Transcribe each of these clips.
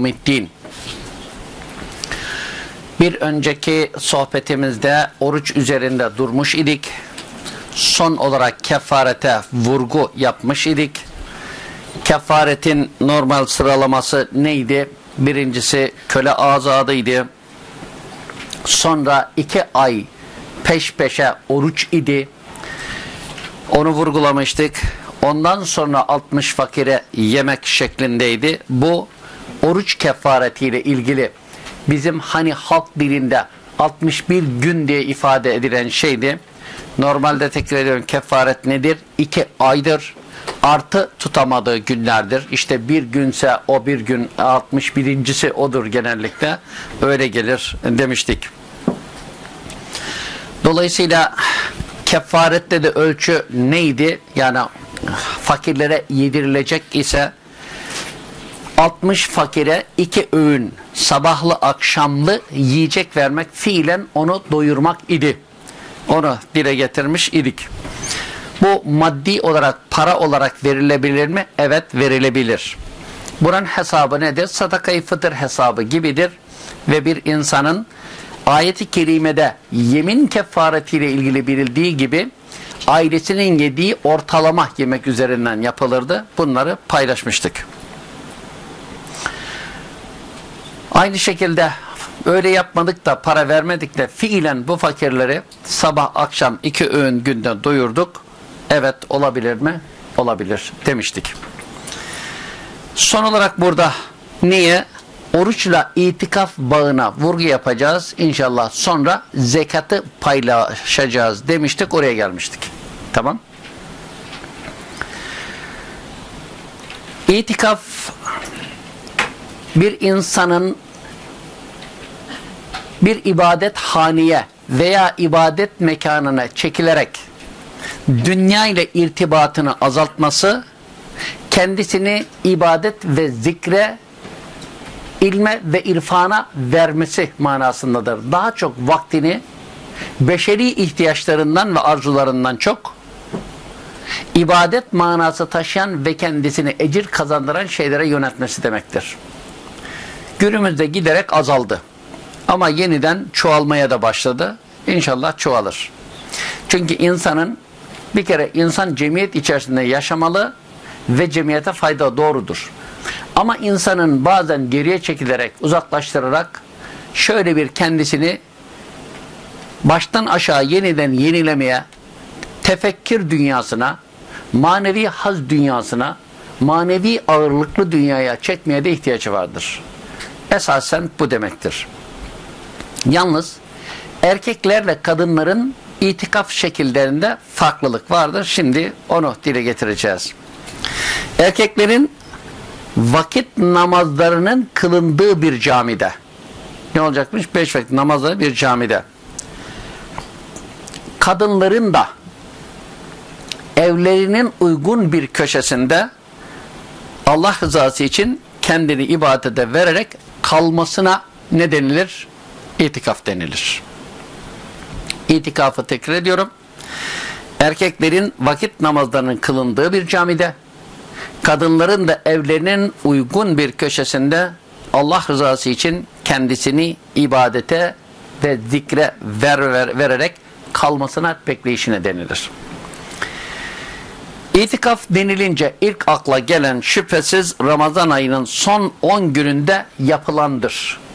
Muhittin. Bir önceki sohbetimizde oruç üzerinde durmuş idik. Son olarak kefarete vurgu yapmış idik. Kefaretin normal sıralaması neydi? Birincisi köle azadıydı. Sonra iki ay peş peşe oruç idi. Onu vurgulamıştık. Ondan sonra 60 fakire yemek şeklindeydi. Bu oruç kefaretiyle ilgili bizim hani halk dilinde 61 gün diye ifade edilen şeydi. Normalde tekrar ediyorum kefaret nedir? İki aydır artı tutamadığı günlerdir. İşte bir günse o bir gün 61.si odur genellikle. Öyle gelir demiştik. Dolayısıyla kefarette de ölçü neydi? Yani fakirlere yedirilecek ise 60 fakire iki öğün sabahlı akşamlı yiyecek vermek fiilen onu doyurmak idi. Onu dile getirmiş idik. Bu maddi olarak para olarak verilebilir mi? Evet verilebilir. Buranın hesabı nedir? Sadakayı fıtır hesabı gibidir. Ve bir insanın ayeti kerimede yemin kefaretiyle ilgili birildiği gibi ailesinin yediği ortalama yemek üzerinden yapılırdı. Bunları paylaşmıştık. Aynı şekilde öyle yapmadık da para vermedik de fiilen bu fakirleri sabah akşam iki öğün günde doyurduk. Evet olabilir mi? Olabilir demiştik. Son olarak burada niye? Oruçla itikaf bağına vurgu yapacağız. İnşallah sonra zekatı paylaşacağız demiştik. Oraya gelmiştik. Tamam. İtikaf bir insanın bir ibadet haneye veya ibadet mekanına çekilerek dünya ile irtibatını azaltması, kendisini ibadet ve zikre, ilme ve irfana vermesi manasındadır. Daha çok vaktini beşeri ihtiyaçlarından ve arzularından çok ibadet manası taşıyan ve kendisini ecir kazandıran şeylere yönetmesi demektir. Günümüzde giderek azaldı. Ama yeniden çoğalmaya da başladı. İnşallah çoğalır. Çünkü insanın bir kere insan cemiyet içerisinde yaşamalı ve cemiyete fayda doğrudur. Ama insanın bazen geriye çekilerek, uzaklaştırarak şöyle bir kendisini baştan aşağı yeniden yenilemeye, tefekkür dünyasına, manevi haz dünyasına, manevi ağırlıklı dünyaya çekmeye de ihtiyacı vardır. Esasen bu demektir. Yalnız erkeklerle kadınların itikaf şekillerinde farklılık vardır. Şimdi onu dile getireceğiz. Erkeklerin vakit namazlarının kılındığı bir camide. Ne olacakmış? Beş vakit namazları bir camide. Kadınların da evlerinin uygun bir köşesinde Allah rızası için kendini ibadete vererek kalmasına ne denilir? İtikaf denilir. İtikafı tekrar ediyorum. Erkeklerin vakit namazlarının kılındığı bir camide, kadınların da evlerinin uygun bir köşesinde Allah rızası için kendisini ibadete ve zikre ver, ver, vererek kalmasına bekleyişine denilir. İtikaf denilince ilk akla gelen şüphesiz Ramazan ayının son 10 gününde yapılandır.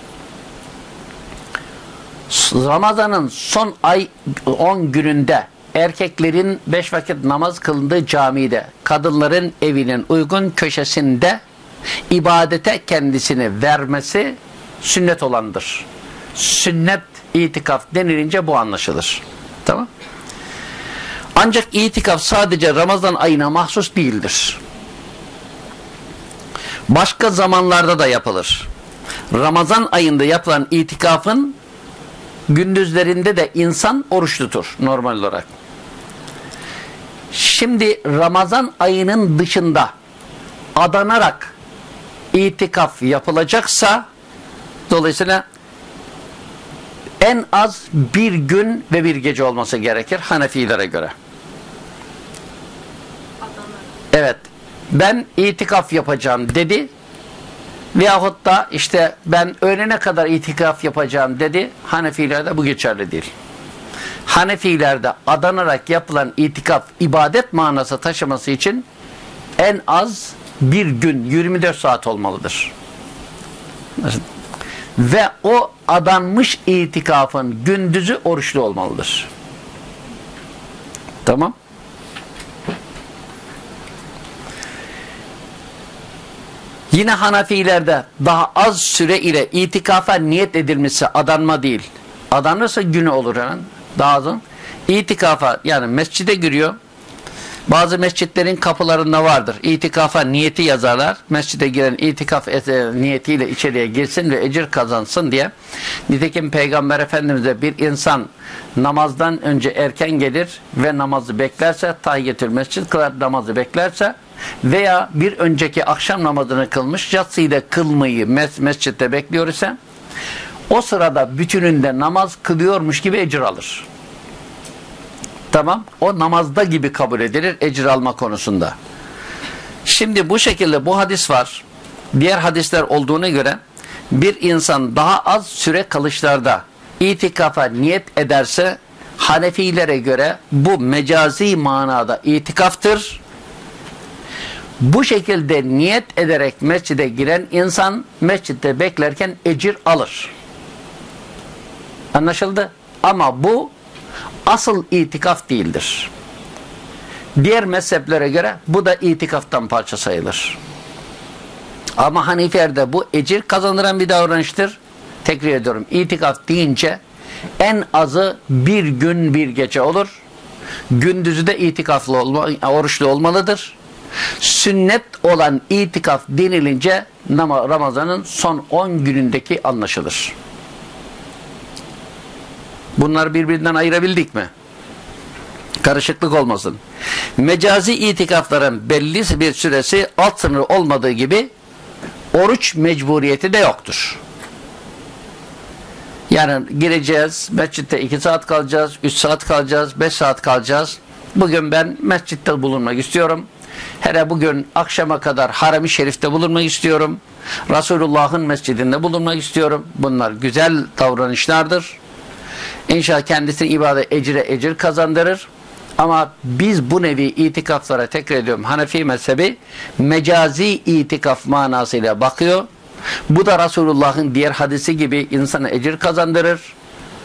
Ramazan'ın son ay 10 gününde erkeklerin 5 vakit namaz kılındığı camide, kadınların evinin uygun köşesinde ibadete kendisini vermesi sünnet olandır. Sünnet itikaf denilince bu anlaşılır. Tamam Ancak itikaf sadece Ramazan ayına mahsus değildir. Başka zamanlarda da yapılır. Ramazan ayında yapılan itikafın gündüzlerinde de insan oruç tutur normal olarak. Şimdi Ramazan ayının dışında adanarak itikaf yapılacaksa dolayısıyla en az bir gün ve bir gece olması gerekir Hanefilere göre. Evet ben itikaf yapacağım dedi Veyahut da işte ben öğlene kadar itikaf yapacağım dedi. Hanefilerde bu geçerli değil. Hanefilerde adanarak yapılan itikaf ibadet manası taşıması için en az bir gün 24 saat olmalıdır. Ve o adanmış itikafın gündüzü oruçlu olmalıdır. Tamam. Yine Hanafilerde daha az süre ile itikafa niyet edilmesi adanma değil. Adanırsa günü olur hemen. Daha azın. İtikafa yani mescide giriyor. Bazı mescitlerin kapılarında vardır. İtikafa niyeti yazarlar. Mescide giren itikaf niyetiyle içeriye girsin ve ecir kazansın diye. Nitekim Peygamber Efendimiz'e bir insan namazdan önce erken gelir ve namazı beklerse tahiyyetül mescid kılar namazı beklerse veya bir önceki akşam namazını kılmış yatsıyı da kılmayı mes mescitte bekliyor ise o sırada bütününde namaz kılıyormuş gibi ecir alır. Tamam. O namazda gibi kabul edilir ecir alma konusunda. Şimdi bu şekilde bu hadis var. Diğer hadisler olduğuna göre bir insan daha az süre kalışlarda itikafa niyet ederse Hanefilere göre bu mecazi manada itikaftır. Bu şekilde niyet ederek mescide giren insan mescitte beklerken ecir alır. Anlaşıldı? Ama bu asıl itikaf değildir. Diğer mezheplere göre bu da itikaftan parça sayılır. Ama Hanifiler'de bu ecir kazandıran bir davranıştır. Tekrar ediyorum. İtikaf deyince en azı bir gün bir gece olur. Gündüzü de itikaflı olma, oruçlu olmalıdır. Sünnet olan itikaf denilince Ramazan'ın son 10 günündeki anlaşılır. Bunları birbirinden ayırabildik mi? Karışıklık olmasın. Mecazi itikafların belli bir süresi alt sınır olmadığı gibi oruç mecburiyeti de yoktur. Yani gireceğiz, mescitte 2 saat kalacağız, 3 saat kalacağız, 5 saat kalacağız. Bugün ben mescitte bulunmak istiyorum. Hele bugün akşama kadar harem-i şerifte bulunmak istiyorum. Resulullah'ın mescidinde bulunmak istiyorum. Bunlar güzel davranışlardır. İnşallah kendisini ibadet ecire ecir kazandırır. Ama biz bu nevi itikaflara tekrar ediyorum. Hanefi mezhebi mecazi itikaf manasıyla bakıyor. Bu da Resulullah'ın diğer hadisi gibi insana ecir kazandırır.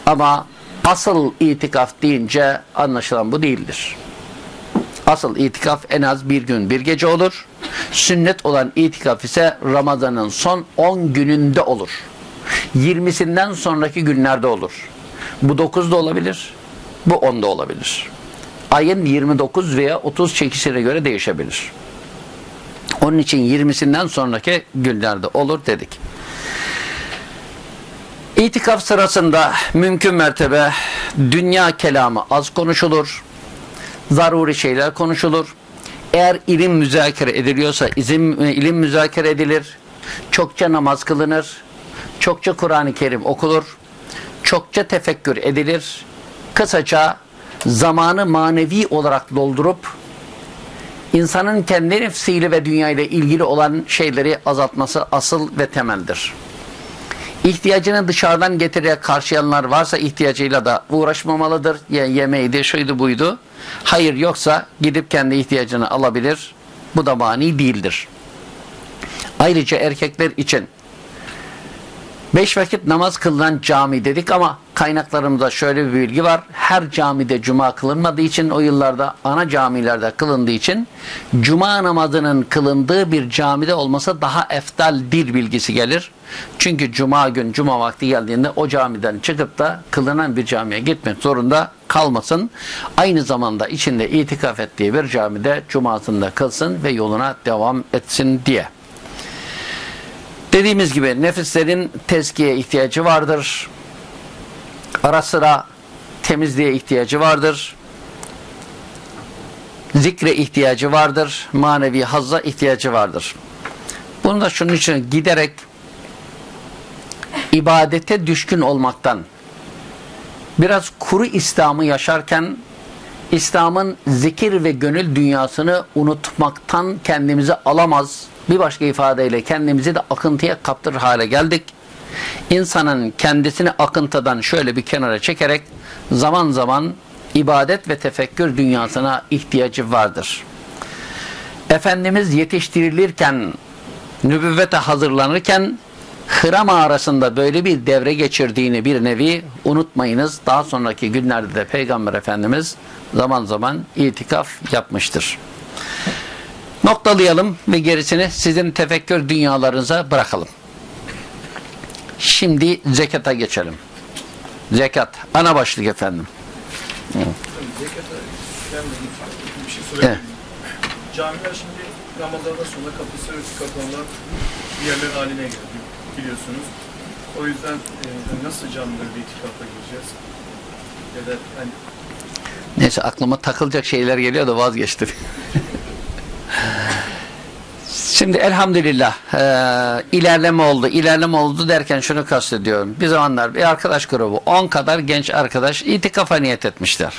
Ama asıl itikaf deyince anlaşılan bu değildir. Asıl itikaf en az bir gün bir gece olur. Sünnet olan itikaf ise Ramazan'ın son 10 gününde olur. 20'sinden sonraki günlerde olur. Bu 9 da olabilir. Bu 10 da olabilir. Ayın 29 veya 30 çekişine göre değişebilir. Onun için 20'sinden sonraki günlerde olur dedik. İtikaf sırasında mümkün mertebe dünya kelamı az konuşulur. Zaruri şeyler konuşulur. Eğer ilim müzakere ediliyorsa izim, ilim müzakere edilir. Çokça namaz kılınır. Çokça Kur'an-ı Kerim okulur çokça tefekkür edilir. Kısaca zamanı manevi olarak doldurup insanın kendi nefsiyle ve dünyayla ilgili olan şeyleri azaltması asıl ve temeldir. İhtiyacını dışarıdan getirerek karşılayanlar varsa ihtiyacıyla da uğraşmamalıdır. Yani yemeğiydi, şuydu buydu. Hayır yoksa gidip kendi ihtiyacını alabilir. Bu da mani değildir. Ayrıca erkekler için Beş vakit namaz kılınan cami dedik ama kaynaklarımızda şöyle bir bilgi var. Her camide cuma kılınmadığı için o yıllarda ana camilerde kılındığı için cuma namazının kılındığı bir camide olmasa daha eftal bir bilgisi gelir. Çünkü cuma gün cuma vakti geldiğinde o camiden çıkıp da kılınan bir camiye gitmek zorunda kalmasın. Aynı zamanda içinde itikaf ettiği bir camide cumasında kılsın ve yoluna devam etsin diye. Dediğimiz gibi nefislerin tezkiye ihtiyacı vardır. Ara sıra temizliğe ihtiyacı vardır. Zikre ihtiyacı vardır. Manevi hazza ihtiyacı vardır. Bunu da şunun için giderek ibadete düşkün olmaktan biraz kuru İslam'ı yaşarken İslam'ın zikir ve gönül dünyasını unutmaktan kendimizi alamaz Bir başka ifadeyle kendimizi de akıntıya kaptırır hale geldik. İnsanın kendisini akıntıdan şöyle bir kenara çekerek zaman zaman ibadet ve tefekkür dünyasına ihtiyacı vardır. Efendimiz yetiştirilirken, nübüvvete hazırlanırken Hıra mağarasında böyle bir devre geçirdiğini bir nevi unutmayınız. Daha sonraki günlerde de Peygamber Efendimiz zaman zaman itikaf yapmıştır. Noktalayalım ve gerisini sizin tefekkür dünyalarınıza bırakalım. Şimdi zekata geçelim. Zekat. Ana başlık efendim. Zekata bir şey sorayım. Camiler şimdi Ramazan'dan sonra kapısı kapanan bir yerler haline geldi biliyorsunuz. O yüzden e, nasıl camilerde itikafa gireceğiz? Ya da hani Neyse aklıma takılacak şeyler geliyor da vazgeçtim. Şimdi elhamdülillah e, ilerleme oldu. İlerleme oldu derken şunu kastediyorum. Bir zamanlar bir arkadaş grubu 10 kadar genç arkadaş itikafa niyet etmişler.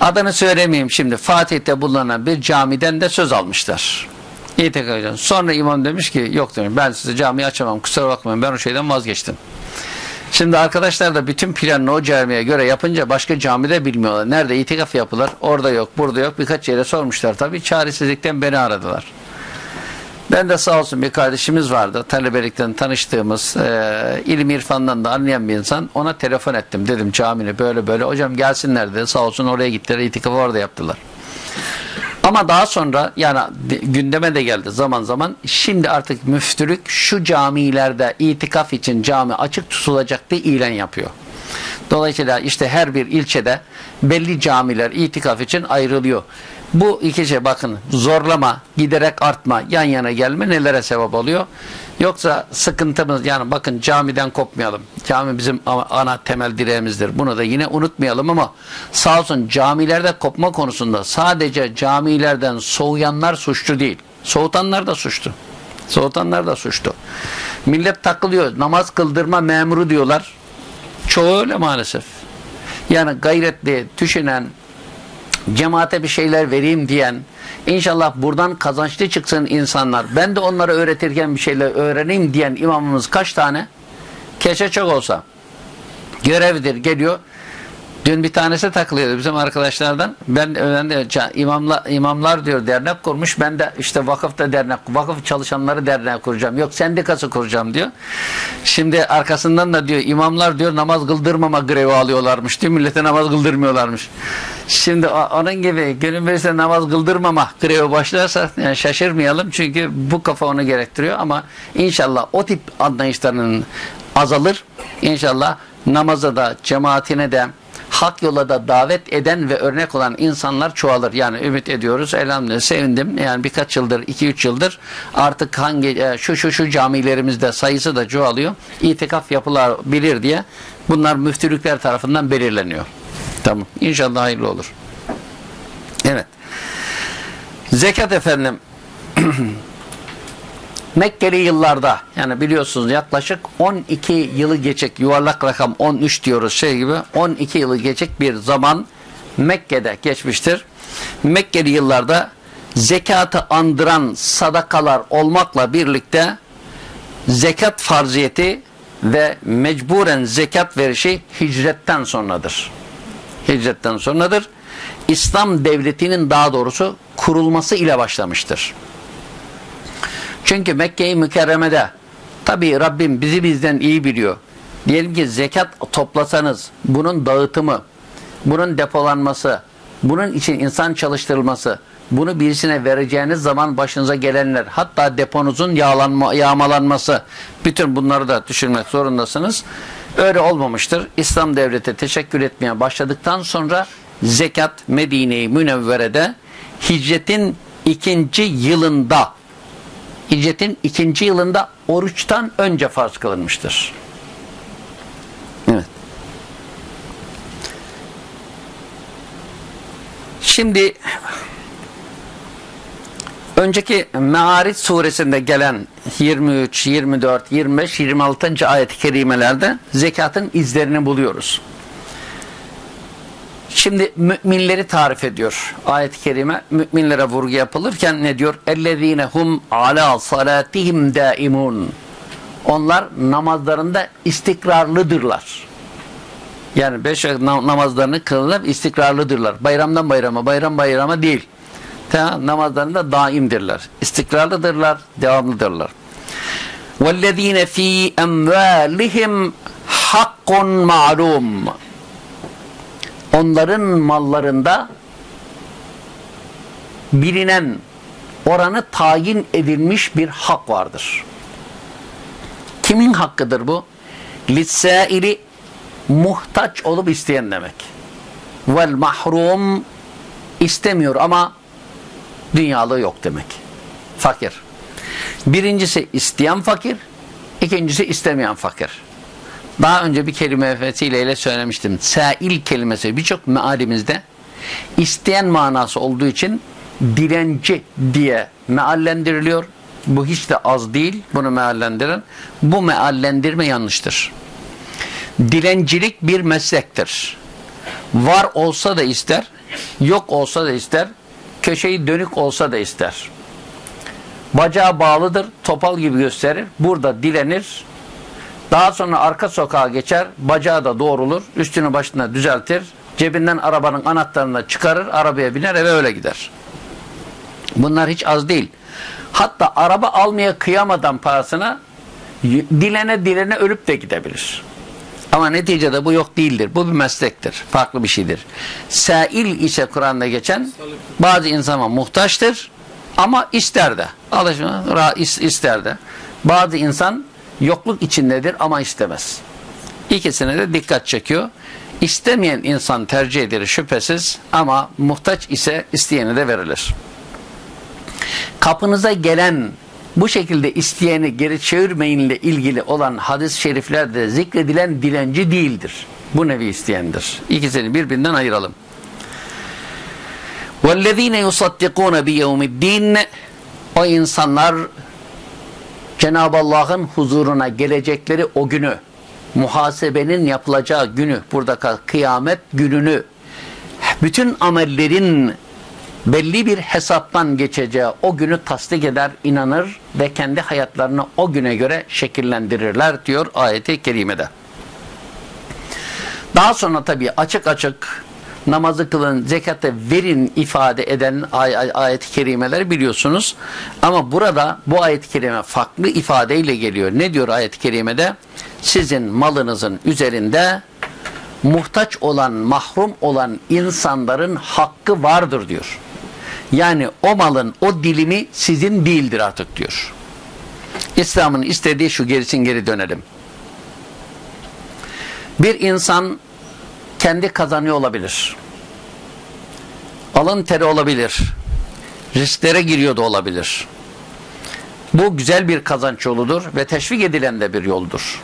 Adını söylemeyeyim şimdi. Fatih'te bulunan bir camiden de söz almışlar. İtikaf edeceğim. Sonra imam demiş ki yok demiş ben size cami açamam kusura bakmayın ben o şeyden vazgeçtim. Şimdi arkadaşlar da bütün planını o camiye göre yapınca başka camide bilmiyorlar. Nerede itikaf yapılır? Orada yok, burada yok. Birkaç yere sormuşlar tabii. Çaresizlikten beni aradılar. Ben de sağ olsun bir kardeşimiz vardı. Talebelikten tanıştığımız, e, ilim irfandan da anlayan bir insan. Ona telefon ettim. Dedim camini böyle böyle. Hocam gelsinler dedi. Sağ olsun oraya gittiler. İtikafı orada yaptılar. Ama daha sonra yani gündeme de geldi zaman zaman. Şimdi artık müftülük şu camilerde itikaf için cami açık tutulacak diye ilan yapıyor. Dolayısıyla işte her bir ilçede belli camiler itikaf için ayrılıyor. Bu iki şey bakın zorlama, giderek artma, yan yana gelme nelere sebep oluyor? Yoksa sıkıntımız yani bakın camiden kopmayalım. Cami bizim ana temel direğimizdir. Bunu da yine unutmayalım ama sağ olsun camilerde kopma konusunda sadece camilerden soğuyanlar suçlu değil. Soğutanlar da suçlu. Soğutanlar da suçlu. Millet takılıyor. Namaz kıldırma memuru diyorlar. Çoğu öyle maalesef. Yani gayretli, düşünen, cemaate bir şeyler vereyim diyen, inşallah buradan kazançlı çıksın insanlar. Ben de onlara öğretirken bir şeyler öğreneyim diyen imamımız kaç tane? Keşke çok olsa. Görevdir geliyor. Dün bir tanesi takılıyordu bizim arkadaşlardan. Ben, de imamlar, imamlar diyor dernek kurmuş. Ben de işte vakıfta dernek, vakıf çalışanları dernek kuracağım. Yok sendikası kuracağım diyor. Şimdi arkasından da diyor imamlar diyor namaz kıldırmama grevi alıyorlarmış diyor. Millete namaz kıldırmıyorlarmış. Şimdi onun gibi gönül verirse namaz kıldırmama grevi başlarsa yani şaşırmayalım. Çünkü bu kafa onu gerektiriyor ama inşallah o tip anlayışlarının azalır. İnşallah namaza da cemaatine de hak yola da davet eden ve örnek olan insanlar çoğalır. Yani ümit ediyoruz. Elhamdülillah sevindim. Yani birkaç yıldır, iki üç yıldır artık hangi şu şu şu camilerimizde sayısı da çoğalıyor. İtikaf yapılabilir diye bunlar müftülükler tarafından belirleniyor. Tamam. İnşallah hayırlı olur. Evet. Zekat efendim Mekkeli yıllarda yani biliyorsunuz yaklaşık 12 yılı geçecek yuvarlak rakam 13 diyoruz şey gibi 12 yılı geçecek bir zaman Mekke'de geçmiştir. Mekkeli yıllarda zekatı andıran sadakalar olmakla birlikte zekat farziyeti ve mecburen zekat verişi hicretten sonradır. Hicretten sonradır. İslam devletinin daha doğrusu kurulması ile başlamıştır. Çünkü Mekke-i Mükerreme'de tabi Rabbim bizi bizden iyi biliyor. Diyelim ki zekat toplasanız bunun dağıtımı, bunun depolanması, bunun için insan çalıştırılması, bunu birisine vereceğiniz zaman başınıza gelenler, hatta deponuzun yağlanma, yağmalanması, bütün bunları da düşünmek zorundasınız. Öyle olmamıştır. İslam devleti teşekkür etmeye başladıktan sonra zekat Medine-i Münevvere'de hicretin ikinci yılında hicretin ikinci yılında oruçtan önce farz kılınmıştır. Evet. Şimdi önceki Me'arit suresinde gelen 23, 24, 25, 26. ayet-i kerimelerde zekatın izlerini buluyoruz. Şimdi müminleri tarif ediyor. Ayet-i kerime müminlere vurgu yapılırken ne diyor? اَلَّذ۪ينَ هُمْ عَلَى صَلَاتِهِمْ دَائِمُونَ Onlar namazlarında istikrarlıdırlar. Yani beş vakit namazlarını kılırlar, istikrarlıdırlar. Bayramdan bayrama, bayram bayrama değil. Tamam, namazlarında daimdirler. İstikrarlıdırlar, devamlıdırlar. وَالَّذ۪ينَ ف۪ي اَمْوَالِهِمْ حَقٌّ مَعْلُومٌ Onların mallarında bilinen oranı tayin edilmiş bir hak vardır. Kimin hakkıdır bu? Lissaili muhtaç olup isteyen demek. Vel mahrum istemiyor ama dünyalığı yok demek. Fakir. Birincisi isteyen fakir, ikincisi istemeyen fakir. Daha önce bir kelime vesileyle söylemiştim. Sail kelimesi birçok mealimizde isteyen manası olduğu için dilenci diye meallendiriliyor. Bu hiç de az değil bunu meallendiren. Bu meallendirme yanlıştır. Dilencilik bir meslektir. Var olsa da ister, yok olsa da ister, köşeyi dönük olsa da ister. Bacağı bağlıdır, topal gibi gösterir. Burada dilenir. Daha sonra arka sokağa geçer, bacağı da doğrulur, üstünü başına düzeltir, cebinden arabanın anahtarını çıkarır, arabaya biner, eve öyle gider. Bunlar hiç az değil. Hatta araba almaya kıyamadan parasına dilene dilene ölüp de gidebilir. Ama neticede bu yok değildir. Bu bir meslektir. Farklı bir şeydir. Sail ise Kur'an'da geçen bazı insana muhtaçtır ama ister de. Alışma, ister de. Bazı insan yokluk içindedir ama istemez. İkisine de dikkat çekiyor. İstemeyen insan tercih edilir şüphesiz ama muhtaç ise isteyene de verilir. Kapınıza gelen bu şekilde isteyeni geri çevirmeyinle ilgili olan hadis-i şeriflerde zikredilen dilenci değildir. Bu nevi isteyendir. İkisini birbirinden ayıralım. وَالَّذ۪ينَ يُصَدِّقُونَ بِيَوْمِ الدِّينَ O insanlar Cenab-ı Allah'ın huzuruna gelecekleri o günü, muhasebenin yapılacağı günü, burada kıyamet gününü, bütün amellerin belli bir hesaptan geçeceği o günü tasdik eder, inanır ve kendi hayatlarını o güne göre şekillendirirler diyor ayeti kerimede. Daha sonra tabii açık açık namazı kılın, zekatı verin ifade eden ay ay ayet-i kerimeleri biliyorsunuz. Ama burada bu ayet-i kerime farklı ifadeyle geliyor. Ne diyor ayet-i kerimede? Sizin malınızın üzerinde muhtaç olan, mahrum olan insanların hakkı vardır diyor. Yani o malın o dilimi sizin değildir artık diyor. İslam'ın istediği şu gerisin geri dönelim. Bir insan kendi kazanıyor olabilir. Alın teri olabilir. Risklere giriyor da olabilir. Bu güzel bir kazanç yoludur ve teşvik edilen de bir yoldur.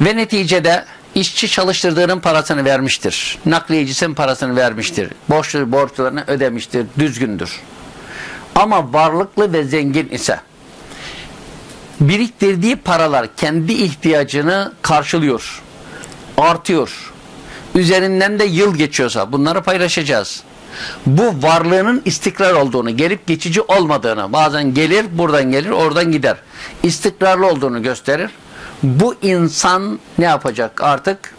Ve neticede işçi çalıştırdığının parasını vermiştir. Nakliyecisinin parasını vermiştir. Borçlu borçlarını ödemiştir. Düzgündür. Ama varlıklı ve zengin ise biriktirdiği paralar kendi ihtiyacını karşılıyor. Artıyor. Üzerinden de yıl geçiyorsa bunları paylaşacağız. Bu varlığının istikrar olduğunu, gelip geçici olmadığını, bazen gelir, buradan gelir, oradan gider. İstikrarlı olduğunu gösterir bu insan ne yapacak artık?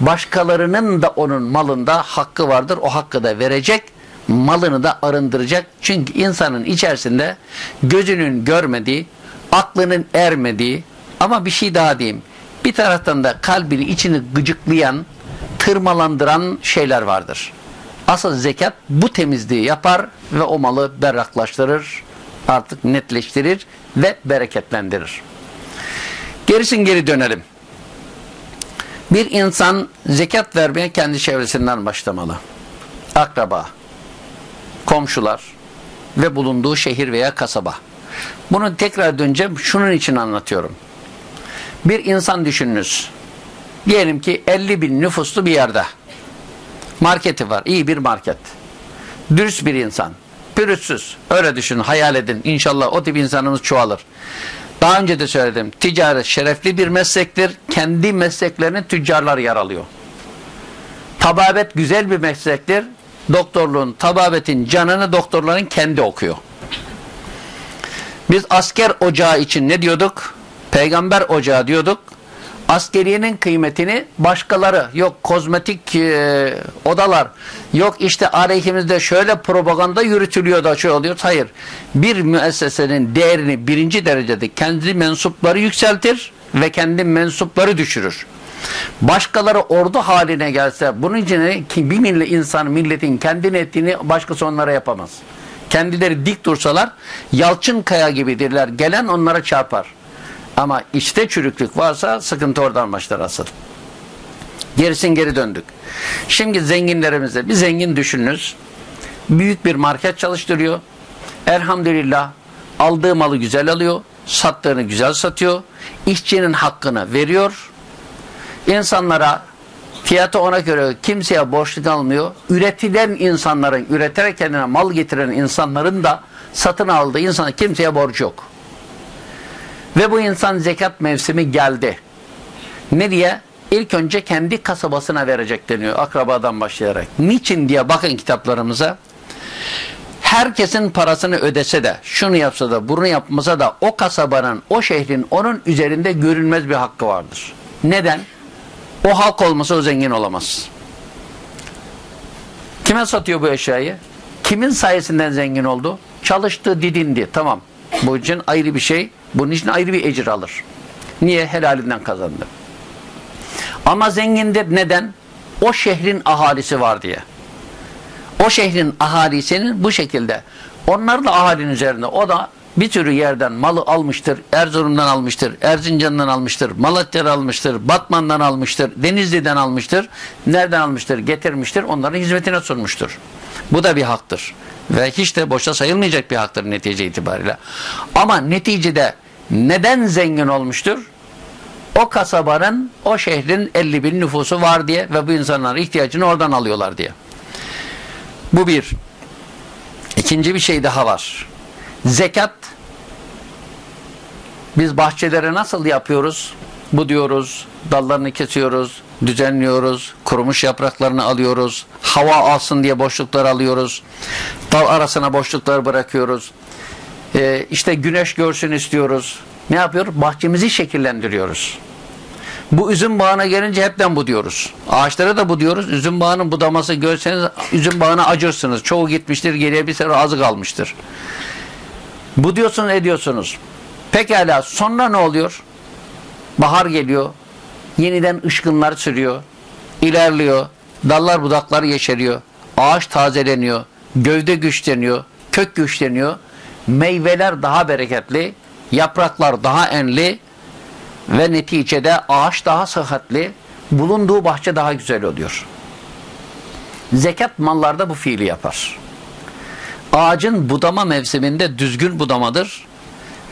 Başkalarının da onun malında hakkı vardır. O hakkı da verecek. Malını da arındıracak. Çünkü insanın içerisinde gözünün görmediği, aklının ermediği ama bir şey daha diyeyim. Bir taraftan da kalbini içini gıcıklayan, tırmalandıran şeyler vardır. Asıl zekat bu temizliği yapar ve o malı berraklaştırır, artık netleştirir ve bereketlendirir. Gerisin geri dönelim. Bir insan zekat vermeye kendi çevresinden başlamalı. Akraba, komşular ve bulunduğu şehir veya kasaba. Bunu tekrar döneceğim. Şunun için anlatıyorum. Bir insan düşününüz. Diyelim ki 50 bin nüfuslu bir yerde. Marketi var. iyi bir market. Dürüst bir insan. Pürüzsüz. Öyle düşünün. Hayal edin. İnşallah o tip insanımız çoğalır. Daha önce de söyledim. Ticaret şerefli bir meslektir. Kendi mesleklerini tüccarlar yer alıyor. Tababet güzel bir meslektir. Doktorluğun, tababetin canını doktorların kendi okuyor. Biz asker ocağı için ne diyorduk? Peygamber ocağı diyorduk. Askeriyenin kıymetini başkaları, yok kozmetik e, odalar, yok işte aleyhimizde şöyle propaganda yürütülüyor da şöyle oluyor. Hayır. Bir müessesenin değerini birinci derecede kendi mensupları yükseltir ve kendi mensupları düşürür. Başkaları ordu haline gelse bunun için bir millet insan milletin kendini ettiğini başkası onlara yapamaz. Kendileri dik dursalar yalçın kaya gibidirler. Gelen onlara çarpar. Ama işte çürüklük varsa sıkıntı oradan başlar asıl. Gerisin geri döndük. Şimdi zenginlerimize bir zengin düşününüz. Büyük bir market çalıştırıyor. Elhamdülillah aldığı malı güzel alıyor. Sattığını güzel satıyor. İşçinin hakkını veriyor. İnsanlara fiyatı ona göre kimseye borçlu kalmıyor. Üretilen insanların, üreterek kendine mal getiren insanların da satın aldığı insana kimseye borcu yok. Ve bu insan zekat mevsimi geldi. Ne diye? İlk önce kendi kasabasına verecek deniyor akrabadan başlayarak. Niçin diye bakın kitaplarımıza. Herkesin parasını ödese de, şunu yapsa da, bunu yapmasa da o kasabanın, o şehrin onun üzerinde görünmez bir hakkı vardır. Neden? O halk olmasa o zengin olamaz. Kime satıyor bu eşyayı? Kimin sayesinden zengin oldu? Çalıştı, didindi. Tamam. Bu için ayrı bir şey. Bunun için ayrı bir ecir alır. Niye? Helalinden kazandı. Ama zengindir. Neden? O şehrin ahalisi var diye. O şehrin ahalisinin bu şekilde. Onlar da ahalinin üzerinde. O da bir sürü yerden malı almıştır. Erzurum'dan almıştır. Erzincan'dan almıştır. Malatya'dan almıştır. Batman'dan almıştır. Denizli'den almıştır. Nereden almıştır? Getirmiştir. Onların hizmetine sunmuştur. Bu da bir haktır. Ve hiç de boşa sayılmayacak bir haktır netice itibariyle. Ama neticede neden zengin olmuştur? O kasabanın, o şehrin 50 bin nüfusu var diye ve bu insanların ihtiyacını oradan alıyorlar diye. Bu bir. İkinci bir şey daha var. Zekat biz bahçelere nasıl yapıyoruz? Bu diyoruz, dallarını kesiyoruz, düzenliyoruz, kurumuş yapraklarını alıyoruz, hava alsın diye boşluklar alıyoruz, dal arasına boşluklar bırakıyoruz. Ee, işte güneş görsün istiyoruz. Ne yapıyoruz? Bahçemizi şekillendiriyoruz. Bu üzüm bağına gelince hepten bu diyoruz. Ağaçlara da bu diyoruz. Üzüm bağının budaması görseniz üzüm bağına acırsınız. Çoğu gitmiştir, geriye bir sene azı kalmıştır. Bu diyorsunuz, ediyorsunuz. Pekala sonra ne oluyor? Bahar geliyor. Yeniden ışkınlar sürüyor. ilerliyor. Dallar budaklar yeşeriyor. Ağaç tazeleniyor. Gövde güçleniyor. Kök güçleniyor. Meyveler daha bereketli. Yapraklar daha enli. Ve neticede ağaç daha sıhhatli. Bulunduğu bahçe daha güzel oluyor. Zekat mallarda bu fiili yapar. Ağacın budama mevsiminde düzgün budamadır.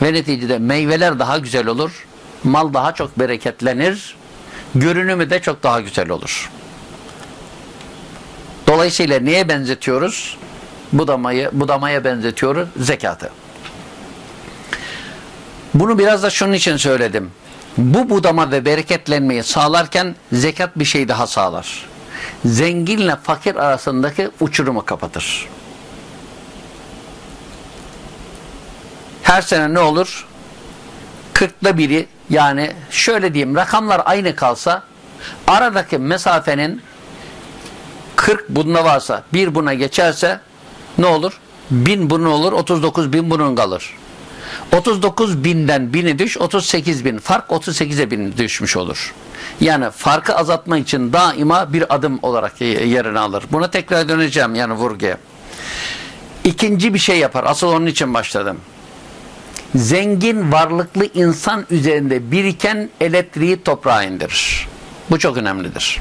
Ve neticede meyveler daha güzel olur. Mal daha çok bereketlenir. Görünümü de çok daha güzel olur. Dolayısıyla neye benzetiyoruz? Budamayı, budamaya benzetiyoruz zekatı. Bunu biraz da şunun için söyledim. Bu budama ve bereketlenmeyi sağlarken zekat bir şey daha sağlar. Zenginle fakir arasındaki uçurumu kapatır. Her sene ne olur? Kırkta biri yani şöyle diyeyim rakamlar aynı kalsa aradaki mesafenin 40 bunda varsa bir buna geçerse ne olur? Bin bunun olur 39 bin bunun kalır. 39 binden bini düş 38 bin fark 38'e bin düşmüş olur. Yani farkı azaltma için daima bir adım olarak yerini alır. Buna tekrar döneceğim yani vurguya. İkinci bir şey yapar. Asıl onun için başladım zengin varlıklı insan üzerinde biriken elektriği toprağa indirir. Bu çok önemlidir.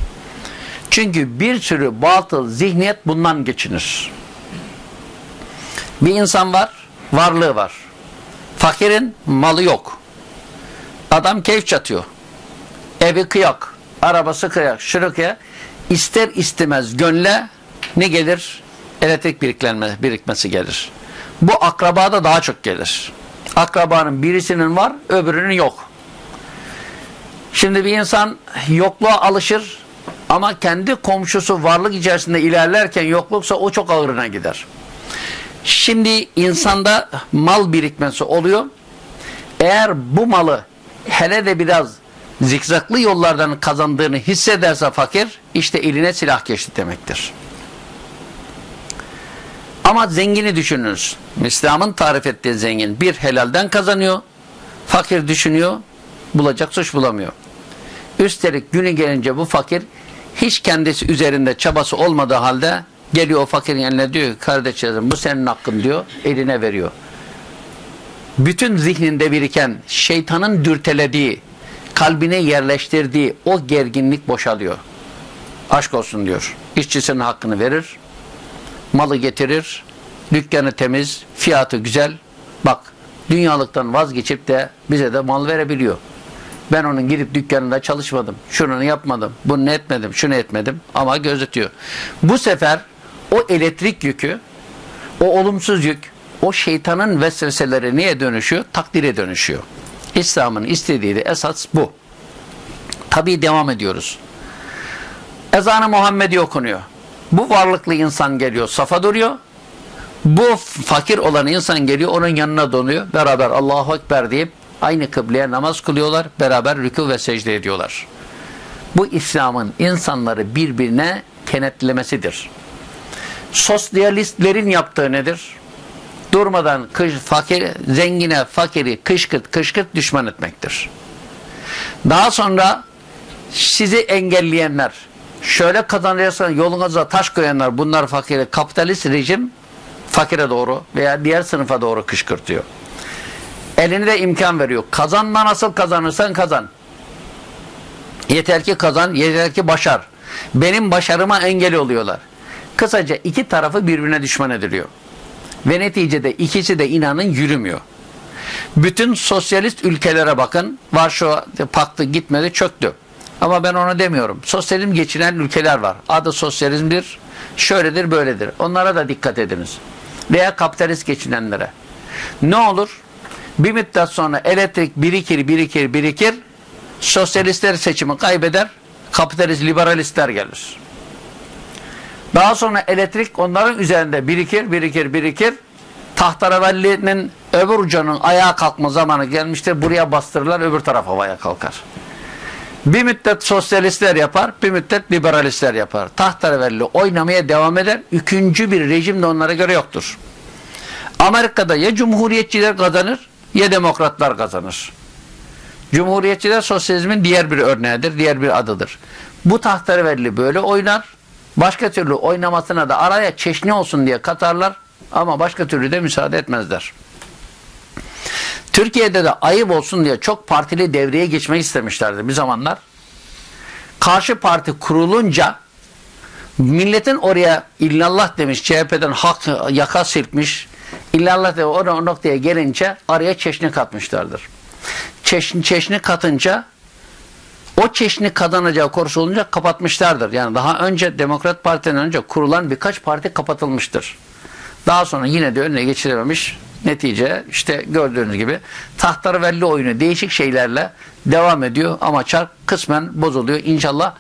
Çünkü bir sürü batıl zihniyet bundan geçinir. Bir insan var, varlığı var. Fakirin malı yok. Adam keyif çatıyor. Evi kıyak, arabası kıyak, şunu kıyak. İster istemez gönle ne gelir? Elektrik biriklenme, birikmesi gelir. Bu akrabada daha çok gelir akrabanın birisinin var, öbürünün yok. Şimdi bir insan yokluğa alışır, Ama kendi komşusu varlık içerisinde ilerlerken yokluksa o çok ağırına gider. Şimdi insanda mal birikmesi oluyor. Eğer bu malı hele de biraz zikzaklı yollardan kazandığını hissederse fakir, işte eline silah geçti demektir. Ama zengini düşününüz. İslam'ın tarif ettiği zengin bir helalden kazanıyor. Fakir düşünüyor, bulacak suç bulamıyor. Üstelik günü gelince bu fakir hiç kendisi üzerinde çabası olmadığı halde geliyor o fakirin eline diyor kardeşlerim bu senin hakkın diyor eline veriyor. Bütün zihninde biriken şeytanın dürtelediği kalbine yerleştirdiği o gerginlik boşalıyor. Aşk olsun diyor. İşçisinin hakkını verir. Malı getirir. Dükkanı temiz. Fiyatı güzel. Bak dünyalıktan vazgeçip de bize de mal verebiliyor. Ben onun gidip dükkanında çalışmadım. Şunu yapmadım. Bunu etmedim. Şunu etmedim. Ama gözetiyor. Bu sefer o elektrik yükü, o olumsuz yük, o şeytanın vesveseleri niye dönüşüyor? Takdire dönüşüyor. İslam'ın istediği de esas bu. Tabii devam ediyoruz. Ezanı Muhammedi okunuyor. Bu varlıklı insan geliyor, safa duruyor. Bu fakir olan insan geliyor, onun yanına donuyor. Beraber Allahu Ekber deyip aynı kıbleye namaz kılıyorlar. Beraber rükû ve secde ediyorlar. Bu İslam'ın insanları birbirine kenetlemesidir. Sosyalistlerin yaptığı nedir? Durmadan kış, fakir, zengine fakiri kışkırt kışkırt düşman etmektir. Daha sonra sizi engelleyenler, şöyle kazanıyorsan yolunuza taş koyanlar bunlar fakiri kapitalist rejim fakire doğru veya diğer sınıfa doğru kışkırtıyor. Eline de imkan veriyor. Kazanma nasıl kazanırsan kazan. Yeter ki kazan, yeter ki başar. Benim başarıma engel oluyorlar. Kısaca iki tarafı birbirine düşman ediliyor. Ve neticede ikisi de inanın yürümüyor. Bütün sosyalist ülkelere bakın. Varşova paktı gitmedi çöktü. Ama ben onu demiyorum. Sosyalizm geçinen ülkeler var. Adı sosyalizmdir. Şöyledir böyledir. Onlara da dikkat ediniz. Veya kapitalist geçinenlere. Ne olur? Bir müddet sonra elektrik birikir, birikir, birikir. Sosyalistler seçimi kaybeder. Kapitalist, liberalistler gelir. Daha sonra elektrik onların üzerinde birikir, birikir, birikir. Tahterevalli'nin öbür ucunun ayağa kalkma zamanı gelmiştir. Buraya bastırırlar, öbür taraf havaya kalkar. Bir müddet sosyalistler yapar, bir müddet liberalistler yapar. Tahterevalli oynamaya devam eder. Üçüncü bir rejim de onlara göre yoktur. Amerika'da ya cumhuriyetçiler kazanır ya demokratlar kazanır. Cumhuriyetçiler sosyalizmin diğer bir örneğidir, diğer bir adıdır. Bu tahterevalli böyle oynar. Başka türlü oynamasına da araya çeşni olsun diye katarlar ama başka türlü de müsaade etmezler. Türkiye'de de ayıp olsun diye çok partili devreye geçmek istemişlerdi bir zamanlar. Karşı parti kurulunca milletin oraya illallah demiş CHP'den hak yaka silkmiş illallah de o noktaya gelince araya çeşni katmışlardır. Çeşni, çeşni katınca o çeşni kazanacağı korusu olunca kapatmışlardır. Yani daha önce Demokrat Parti'den önce kurulan birkaç parti kapatılmıştır. Daha sonra yine de önüne geçirememiş. Netice işte gördüğünüz gibi tahtarvelli oyunu değişik şeylerle devam ediyor ama çark kısmen bozuluyor. İnşallah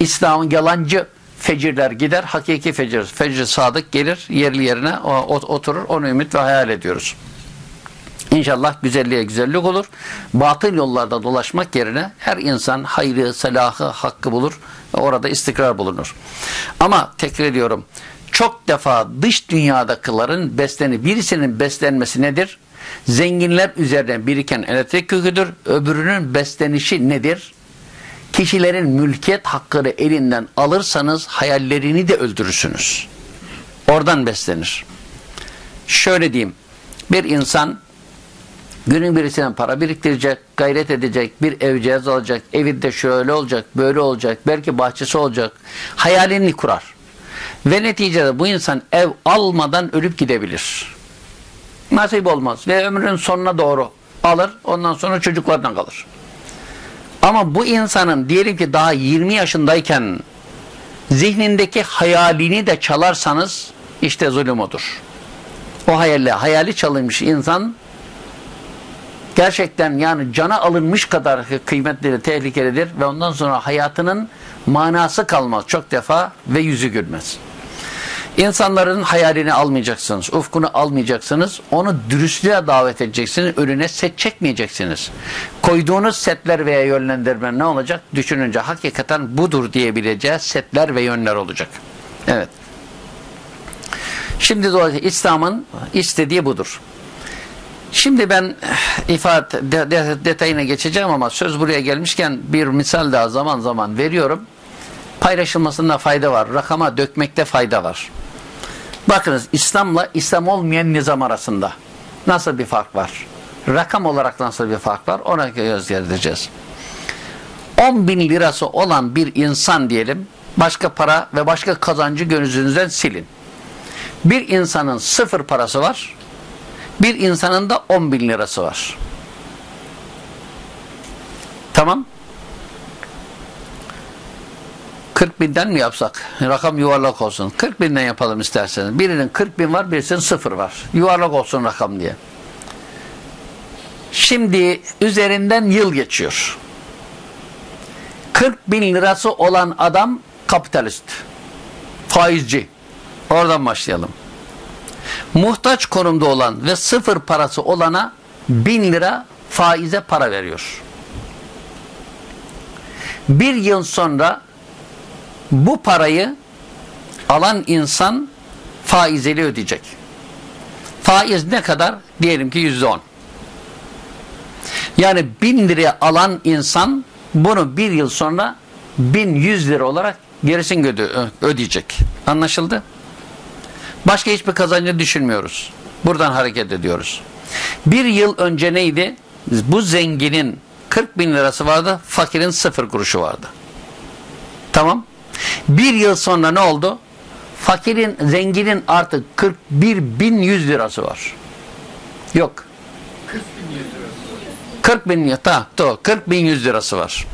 İslam'ın yalancı fecirler gider, hakiki fecir, fecir sadık gelir, yerli yerine oturur. Onu ümit ve hayal ediyoruz. İnşallah güzelliğe güzellik olur. Batıl yollarda dolaşmak yerine her insan hayrı, salahı, hakkı bulur. Orada istikrar bulunur. Ama tekrar ediyorum. Çok defa dış dünyadakilerin besleni, birisinin beslenmesi nedir? Zenginler üzerine biriken elektrik yüküdür. Öbürünün beslenişi nedir? Kişilerin mülkiyet hakkını elinden alırsanız hayallerini de öldürürsünüz. Oradan beslenir. Şöyle diyeyim. Bir insan Günün birisinden para biriktirecek, gayret edecek, bir ev cihaz alacak, evinde şöyle olacak, böyle olacak, belki bahçesi olacak. Hayalini kurar. Ve neticede bu insan ev almadan ölüp gidebilir. Nasip olmaz. Ve ömrünün sonuna doğru alır, ondan sonra çocuklardan kalır. Ama bu insanın diyelim ki daha 20 yaşındayken zihnindeki hayalini de çalarsanız işte zulüm odur. O hayalle, hayali çalınmış insan gerçekten yani cana alınmış kadar kıymetli, tehlikelidir ve ondan sonra hayatının manası kalmaz çok defa ve yüzü gülmez. İnsanların hayalini almayacaksınız, ufkunu almayacaksınız, onu dürüstlüğe davet edeceksiniz, önüne set çekmeyeceksiniz. Koyduğunuz setler veya yönlendirme ne olacak? Düşününce hakikaten budur diyebileceği setler ve yönler olacak. Evet. Şimdi dolayısıyla İslam'ın istediği budur. Şimdi ben ifade de, de, detayına geçeceğim ama söz buraya gelmişken bir misal daha zaman zaman veriyorum. Paylaşılmasında fayda var. Rakama dökmekte fayda var. Bakınız İslam'la İslam olmayan nizam arasında nasıl bir fark var? Rakam olarak nasıl bir fark var? Ona göz gezdireceğiz. 10 bin lirası olan bir insan diyelim başka para ve başka kazancı gözünüzden silin. Bir insanın sıfır parası var bir insanın da 10 bin lirası var. Tamam. 40 binden mi yapsak? Rakam yuvarlak olsun. 40 binden yapalım isterseniz. Birinin 40 bin var, birisinin sıfır var. Yuvarlak olsun rakam diye. Şimdi üzerinden yıl geçiyor. 40 bin lirası olan adam kapitalist. Faizci. Oradan başlayalım muhtaç konumda olan ve sıfır parası olana bin lira faize para veriyor. Bir yıl sonra bu parayı alan insan faizeli ödeyecek. Faiz ne kadar? Diyelim ki yüzde on. Yani bin liraya alan insan bunu bir yıl sonra bin yüz lira olarak gerisini ödeyecek. Anlaşıldı? Başka hiçbir kazancı düşünmüyoruz. Buradan hareket ediyoruz. Bir yıl önce neydi? Bu zenginin 40 bin lirası vardı, fakirin sıfır kuruşu vardı. Tamam. Bir yıl sonra ne oldu? Fakirin, zenginin artık 41 bin 100 lirası var. Yok. 40 bin 100 lirası 40 bin. Tamam, tamam. 40 bin 100 lirası var.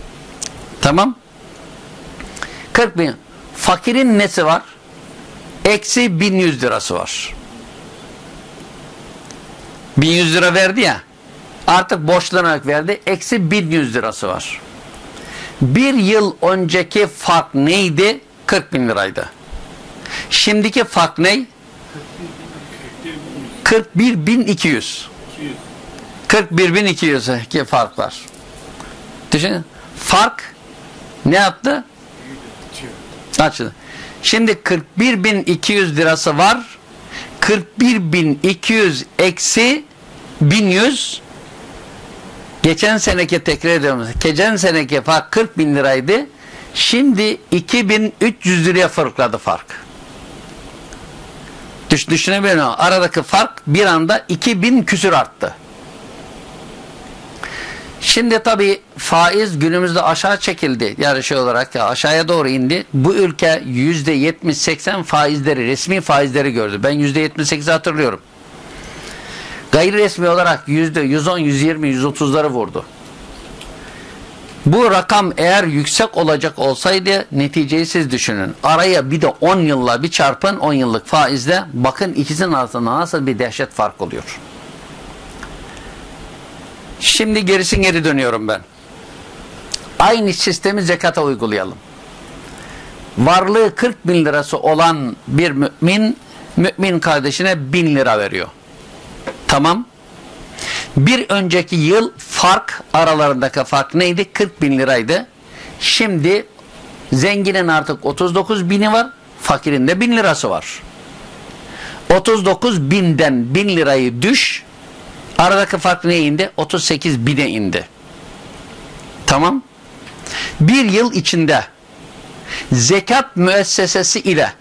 Tamam. 40 bin. Fakirin nesi var? Eksi 1100 lirası var. 1100 lira verdi ya artık borçlanarak verdi. Eksi 1100 lirası var. Bir yıl önceki fark neydi? 40 bin liraydı. Şimdiki fark ne? 41.200 41.200 ki fark var. Düşünün. Fark ne yaptı? Açıldı. Şimdi 41.200 lirası var. 41.200 eksi 1100 geçen seneki tekrar ediyorum. Geçen seneki fark 40 bin liraydı. Şimdi 2300 liraya fırladı fark. Düş, düşünebiliyor musun? Aradaki fark bir anda 2000 küsür arttı. Şimdi tabi faiz günümüzde aşağı çekildi. Yani şey olarak ya aşağıya doğru indi. Bu ülke yüzde yetmiş seksen faizleri, resmi faizleri gördü. Ben yüzde yetmiş sekizi hatırlıyorum. Gayri resmi olarak yüzde yüz on, yüz yirmi, yüz otuzları vurdu. Bu rakam eğer yüksek olacak olsaydı neticeyi siz düşünün. Araya bir de 10 yılla bir çarpın 10 yıllık faizle bakın ikisinin arasında nasıl bir dehşet fark oluyor. Şimdi gerisin geri dönüyorum ben. Aynı sistemi zekata uygulayalım. Varlığı 40 bin lirası olan bir mümin, mümin kardeşine bin lira veriyor. Tamam. Bir önceki yıl fark aralarındaki fark neydi? 40 bin liraydı. Şimdi zenginin artık 39 bini var, fakirin de bin lirası var. 39 binden bin lirayı düş, Aradaki fark ne indi? 38 bine indi. Tamam. Bir yıl içinde zekat müessesesi ile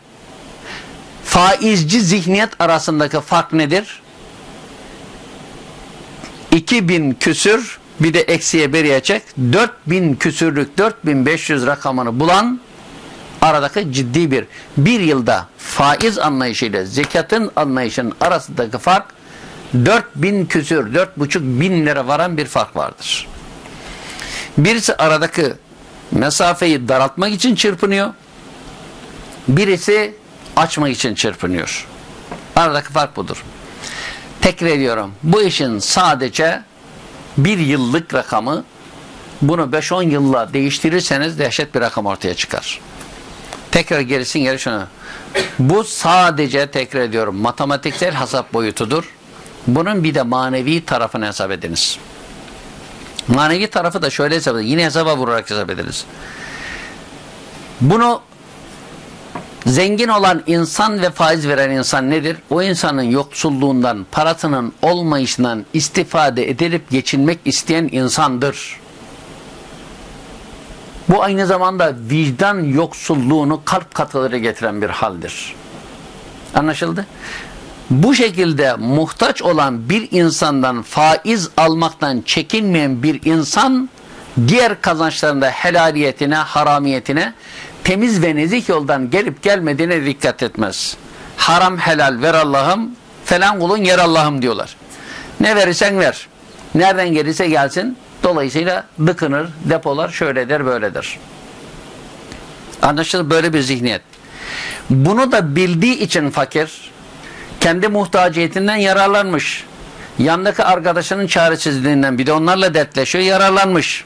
faizci zihniyet arasındaki fark nedir? 2000 küsür bir de eksiye beriye çek 4000 küsürlük 4500 rakamını bulan aradaki ciddi bir bir yılda faiz anlayışıyla zekatın anlayışının arasındaki fark 4000 küsür, 4,5 bin lira varan bir fark vardır. Birisi aradaki mesafeyi daraltmak için çırpınıyor. Birisi açmak için çırpınıyor. Aradaki fark budur. Tekrar ediyorum. Bu işin sadece bir yıllık rakamı bunu 5-10 yılla değiştirirseniz dehşet bir rakam ortaya çıkar. Tekrar gerisin geri şunu. Bu sadece tekrar ediyorum matematiksel hesap boyutudur. Bunun bir de manevi tarafını hesap ediniz. Manevi tarafı da şöyle hesap ediniz. Yine hesaba vurarak hesap ediniz. Bunu zengin olan insan ve faiz veren insan nedir? O insanın yoksulluğundan, parasının olmayışından istifade edilip geçinmek isteyen insandır. Bu aynı zamanda vicdan yoksulluğunu kalp katıları getiren bir haldir. Anlaşıldı? Bu şekilde muhtaç olan bir insandan faiz almaktan çekinmeyen bir insan diğer kazançlarında helaliyetine, haramiyetine, temiz ve nezih yoldan gelip gelmediğine dikkat etmez. Haram helal ver Allah'ım, falan kulun yer Allah'ım diyorlar. Ne verirsen ver. Nereden gelirse gelsin. Dolayısıyla dıkınır, depolar şöyledir, böyledir. Anlaşılır böyle bir zihniyet. Bunu da bildiği için fakir, kendi muhtaciyetinden yararlanmış. Yandaki arkadaşının çaresizliğinden bir de onlarla dertleşiyor, yararlanmış.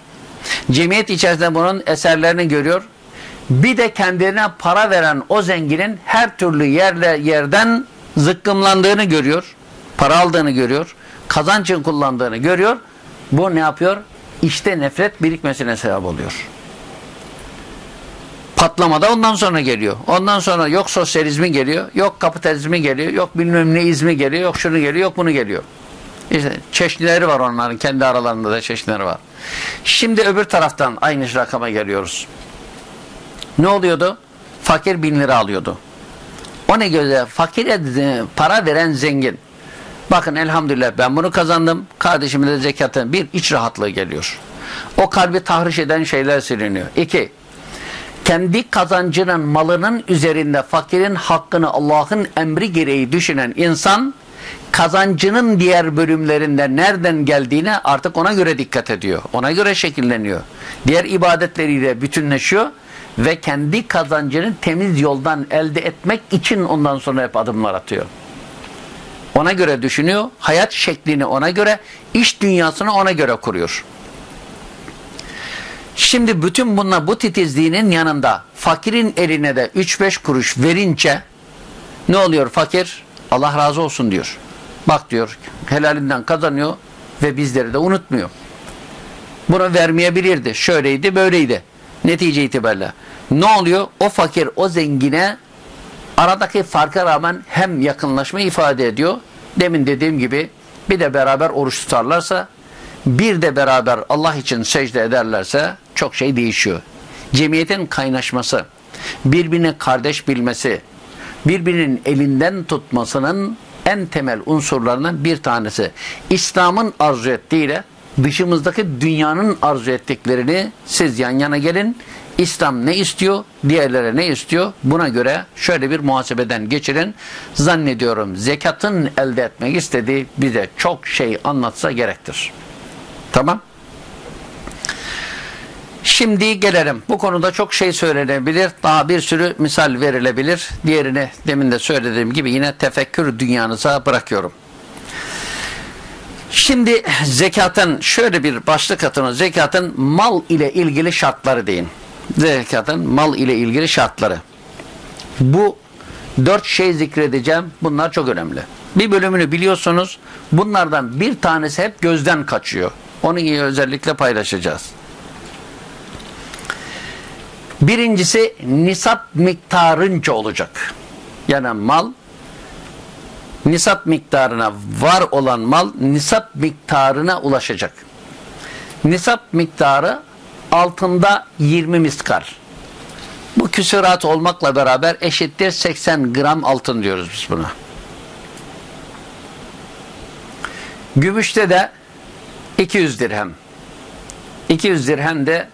Cemiyet içerisinde bunun eserlerini görüyor. Bir de kendine para veren o zenginin her türlü yerle yerden zıkkımlandığını görüyor. Para aldığını görüyor. Kazancın kullandığını görüyor. Bu ne yapıyor? İşte nefret birikmesine sebep oluyor. Patlamada ondan sonra geliyor. Ondan sonra yok sosyalizmi geliyor, yok kapitalizmi geliyor, yok bilmem ne izmi geliyor, yok şunu geliyor, yok bunu geliyor. İşte çeşitleri var onların, kendi aralarında da çeşitleri var. Şimdi öbür taraftan aynı rakama geliyoruz. Ne oluyordu? Fakir bin lira alıyordu. O ne göze? Fakire para veren zengin. Bakın elhamdülillah ben bunu kazandım. Kardeşimin de zekatın bir iç rahatlığı geliyor. O kalbi tahriş eden şeyler siliniyor. İki, kendi kazancının malının üzerinde fakirin hakkını Allah'ın emri gereği düşünen insan kazancının diğer bölümlerinde nereden geldiğine artık ona göre dikkat ediyor. Ona göre şekilleniyor. Diğer ibadetleriyle bütünleşiyor ve kendi kazancını temiz yoldan elde etmek için ondan sonra hep adımlar atıyor. Ona göre düşünüyor, hayat şeklini ona göre, iş dünyasını ona göre kuruyor. Şimdi bütün bunlar bu titizliğinin yanında fakirin eline de 3-5 kuruş verince ne oluyor fakir? Allah razı olsun diyor. Bak diyor helalinden kazanıyor ve bizleri de unutmuyor. Bunu vermeyebilirdi. Şöyleydi böyleydi. Netice itibariyle. Ne oluyor? O fakir o zengine aradaki farka rağmen hem yakınlaşma ifade ediyor. Demin dediğim gibi bir de beraber oruç tutarlarsa bir de beraber Allah için secde ederlerse çok şey değişiyor. Cemiyetin kaynaşması, birbirini kardeş bilmesi, birbirinin elinden tutmasının en temel unsurlarından bir tanesi. İslam'ın arzu ettiğiyle dışımızdaki dünyanın arzu ettiklerini siz yan yana gelin. İslam ne istiyor, diğerlere ne istiyor? Buna göre şöyle bir muhasebeden geçirin. Zannediyorum zekatın elde etmek istediği bize çok şey anlatsa gerektir. Tamam. Şimdi gelelim. Bu konuda çok şey söylenebilir. Daha bir sürü misal verilebilir. Diğerini demin de söylediğim gibi yine tefekkür dünyanıza bırakıyorum. Şimdi zekatın şöyle bir başlık atın. Zekatın mal ile ilgili şartları deyin. Zekatın mal ile ilgili şartları. Bu dört şey zikredeceğim. Bunlar çok önemli. Bir bölümünü biliyorsunuz. Bunlardan bir tanesi hep gözden kaçıyor. Onu özellikle paylaşacağız. Birincisi nisap miktarınca olacak. Yani mal nisap miktarına var olan mal nisap miktarına ulaşacak. Nisap miktarı altında 20 miskal. Bu küsurat olmakla beraber eşittir 80 gram altın diyoruz biz buna. Gümüşte de 200 dirhem. 200 dirhem de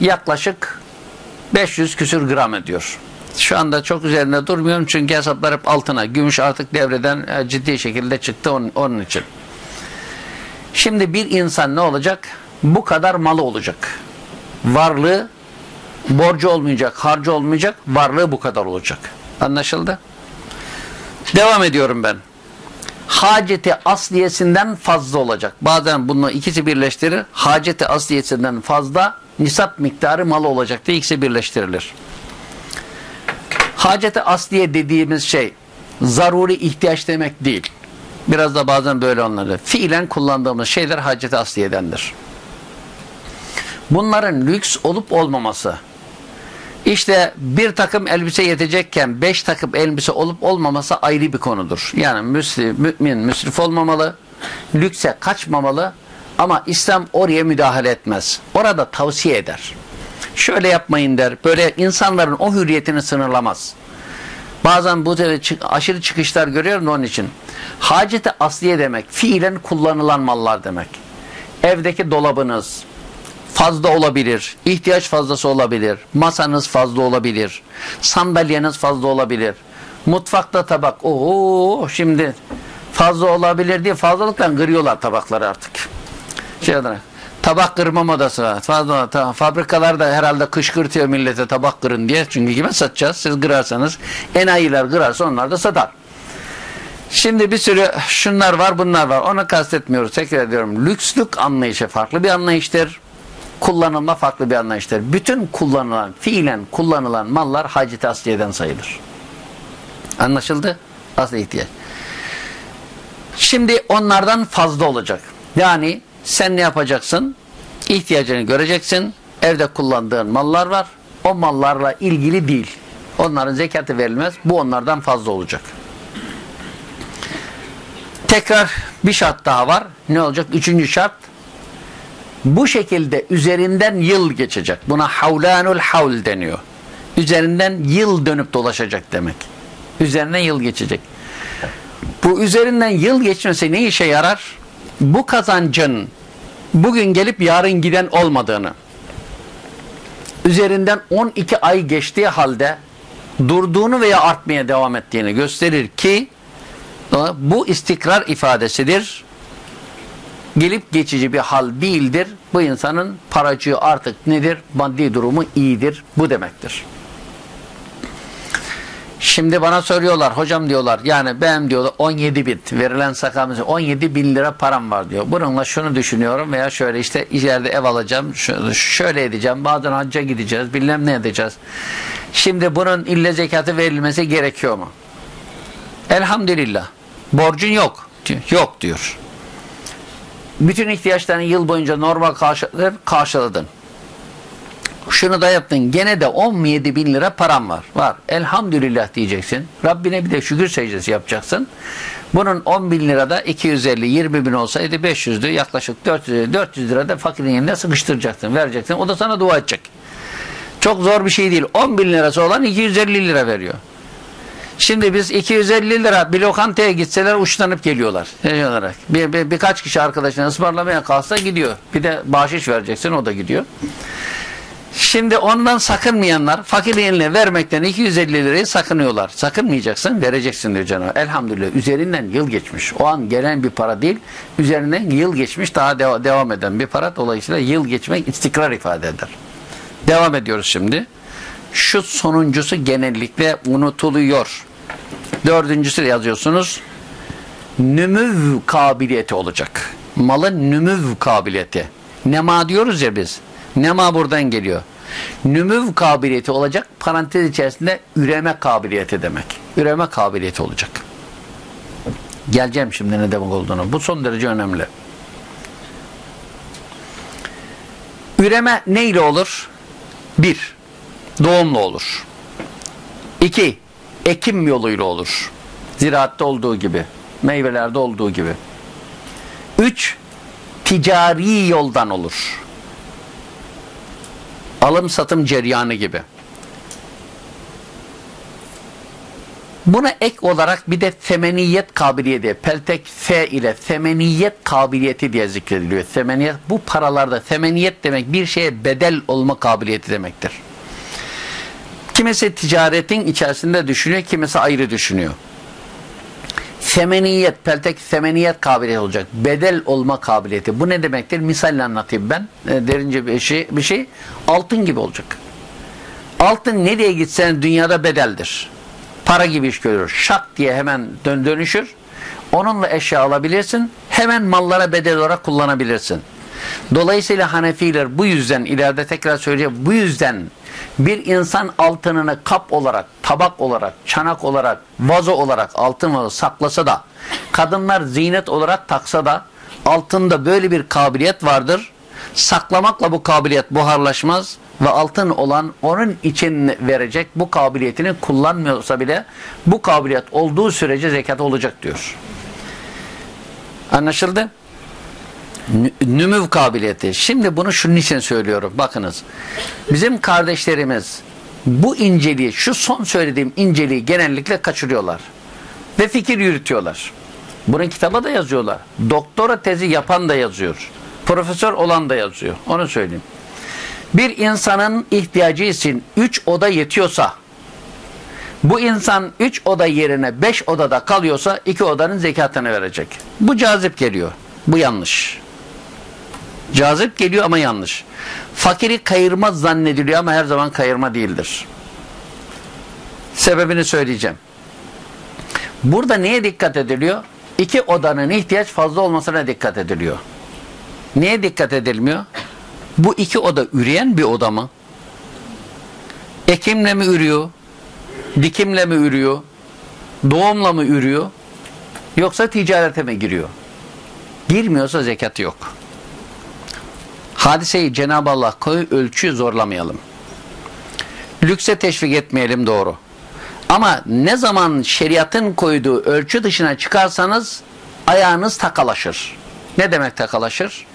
yaklaşık 500 küsür gram ediyor. Şu anda çok üzerinde durmuyorum çünkü hesaplar hep altına. Gümüş artık devreden e, ciddi şekilde çıktı onun, için. Şimdi bir insan ne olacak? Bu kadar malı olacak. Varlığı borcu olmayacak, harcı olmayacak, varlığı bu kadar olacak. Anlaşıldı? Devam ediyorum ben. Haceti asliyesinden fazla olacak. Bazen bunu ikisi birleştirir. Haceti asliyesinden fazla nisap miktarı malı olacak diye ikisi birleştirilir. Haceti asliye dediğimiz şey zaruri ihtiyaç demek değil. Biraz da bazen böyle anlanır. Fiilen kullandığımız şeyler haceti asliyedendir. Bunların lüks olup olmaması. İşte bir takım elbise yetecekken beş takım elbise olup olmaması ayrı bir konudur. Yani müslim, mümin müsrif olmamalı, lükse kaçmamalı ama İslam oraya müdahale etmez. Orada tavsiye eder. Şöyle yapmayın der. Böyle insanların o hürriyetini sınırlamaz. Bazen bu aşırı çıkışlar görüyorum onun için. Haceti asliye demek, fiilen kullanılan mallar demek. Evdeki dolabınız, fazla olabilir, ihtiyaç fazlası olabilir, masanız fazla olabilir, sandalyeniz fazla olabilir, mutfakta tabak, ooo şimdi fazla olabilir diye fazlalıktan kırıyorlar tabakları artık. Şey olarak, tabak kırma modası var. Fazla, ta, fabrikalar da herhalde kışkırtıyor millete tabak kırın diye. Çünkü kime satacağız? Siz kırarsanız enayiler kırarsa onlar da satar. Şimdi bir sürü şunlar var bunlar var. Onu kastetmiyoruz. Tekrar ediyorum. Lükslük anlayışı farklı bir anlayıştır kullanılma farklı bir anlayıştır. Bütün kullanılan, fiilen kullanılan mallar hacet asliyeden sayılır. Anlaşıldı? Asıl ihtiyaç. Şimdi onlardan fazla olacak. Yani sen ne yapacaksın? İhtiyacını göreceksin. Evde kullandığın mallar var. O mallarla ilgili değil. Onların zekatı verilmez. Bu onlardan fazla olacak. Tekrar bir şart daha var. Ne olacak? Üçüncü şart bu şekilde üzerinden yıl geçecek. Buna havlanul havl deniyor. Üzerinden yıl dönüp dolaşacak demek. Üzerinden yıl geçecek. Bu üzerinden yıl geçmesi ne işe yarar? Bu kazancın bugün gelip yarın giden olmadığını, üzerinden 12 ay geçtiği halde durduğunu veya artmaya devam ettiğini gösterir ki bu istikrar ifadesidir gelip geçici bir hal değildir. Bu insanın paracığı artık nedir? Maddi durumu iyidir. Bu demektir. Şimdi bana soruyorlar hocam diyorlar yani ben diyorlar 17 bin verilen sakamız 17 bin lira param var diyor. Bununla şunu düşünüyorum veya şöyle işte ileride ev alacağım şöyle edeceğim bazen hacca gideceğiz bilmem ne edeceğiz. Şimdi bunun ille zekatı verilmesi gerekiyor mu? Elhamdülillah. Borcun yok. Yok diyor bütün ihtiyaçlarını yıl boyunca normal karşıladın, karşıladın. Şunu da yaptın. Gene de 17 bin lira param var. Var. Elhamdülillah diyeceksin. Rabbine bir de şükür secdesi yapacaksın. Bunun 10 bin lirada 250, 20 bin olsaydı 500'dü. Yaklaşık 400, 400 lirada fakirin yerine sıkıştıracaksın. Vereceksin. O da sana dua edecek. Çok zor bir şey değil. 10 bin lirası olan 250 lira veriyor. Şimdi biz 250 lira bir lokantaya gitseler uçlanıp geliyorlar. Ne olarak. Bir, bir, birkaç kişi arkadaşına ısmarlamaya kalsa gidiyor. Bir de bahşiş vereceksin o da gidiyor. Şimdi ondan sakınmayanlar fakir eline vermekten 250 lirayı sakınıyorlar. Sakınmayacaksın vereceksin diyor Cenab-ı Elhamdülillah üzerinden yıl geçmiş. O an gelen bir para değil. Üzerinden yıl geçmiş daha de devam eden bir para. Dolayısıyla yıl geçmek istikrar ifade eder. Devam ediyoruz şimdi. Şu sonuncusu genellikle unutuluyor. Dördüncüsü yazıyorsunuz. Nümüv kabiliyeti olacak. Malın nümüv kabiliyeti. Nema diyoruz ya biz. Nema buradan geliyor. Nümüv kabiliyeti olacak. Parantez içerisinde üreme kabiliyeti demek. Üreme kabiliyeti olacak. Geleceğim şimdi ne demek olduğunu. Bu son derece önemli. Üreme neyle olur? Bir, doğumlu olur. İki, ekim yoluyla olur. Ziraatte olduğu gibi, meyvelerde olduğu gibi. Üç, ticari yoldan olur. Alım satım ceryanı gibi. Buna ek olarak bir de femeniyet kabiliyeti, peltek F ile femeniyet kabiliyeti diye zikrediliyor. Femeniyet, bu paralarda femeniyet demek bir şeye bedel olma kabiliyeti demektir. Kimisi ticaretin içerisinde düşünüyor, kimisi ayrı düşünüyor. Femeniyet, peltek femeniyet kabiliyeti olacak. Bedel olma kabiliyeti. Bu ne demektir? Misalle anlatayım ben. E, derince bir şey, bir şey. Altın gibi olacak. Altın nereye gitsen dünyada bedeldir. Para gibi iş görür. Şak diye hemen dön dönüşür. Onunla eşya alabilirsin. Hemen mallara bedel olarak kullanabilirsin. Dolayısıyla Hanefiler bu yüzden ileride tekrar söyleyeceğim bu yüzden bir insan altınını kap olarak, tabak olarak, çanak olarak, vazo olarak altın vazo saklasa da kadınlar zinet olarak taksa da altında böyle bir kabiliyet vardır. Saklamakla bu kabiliyet buharlaşmaz ve altın olan onun için verecek bu kabiliyetini kullanmıyorsa bile bu kabiliyet olduğu sürece zekat olacak diyor. Anlaşıldı? Nümüv kabiliyeti. Şimdi bunu şunun için söylüyorum. Bakınız. Bizim kardeşlerimiz bu inceliği, şu son söylediğim inceliği genellikle kaçırıyorlar. Ve fikir yürütüyorlar. Bunun kitaba da yazıyorlar. Doktora tezi yapan da yazıyor. Profesör olan da yazıyor. Onu söyleyeyim. Bir insanın ihtiyacı için 3 oda yetiyorsa bu insan 3 oda yerine 5 odada kalıyorsa 2 odanın zekatını verecek. Bu cazip geliyor. Bu yanlış. Cazip geliyor ama yanlış. Fakiri kayırma zannediliyor ama her zaman kayırma değildir. Sebebini söyleyeceğim. Burada neye dikkat ediliyor? İki odanın ihtiyaç fazla olmasına dikkat ediliyor. Neye dikkat edilmiyor? Bu iki oda üreyen bir oda mı? Ekimle mi ürüyor? Dikimle mi ürüyor? Doğumla mı ürüyor? Yoksa ticarete mi giriyor? Girmiyorsa zekatı yok. Hadiseyi Cenab-ı Allah koyu ölçüyü zorlamayalım. Lükse teşvik etmeyelim doğru. Ama ne zaman şeriatın koyduğu ölçü dışına çıkarsanız ayağınız takalaşır. Ne demek takalaşır?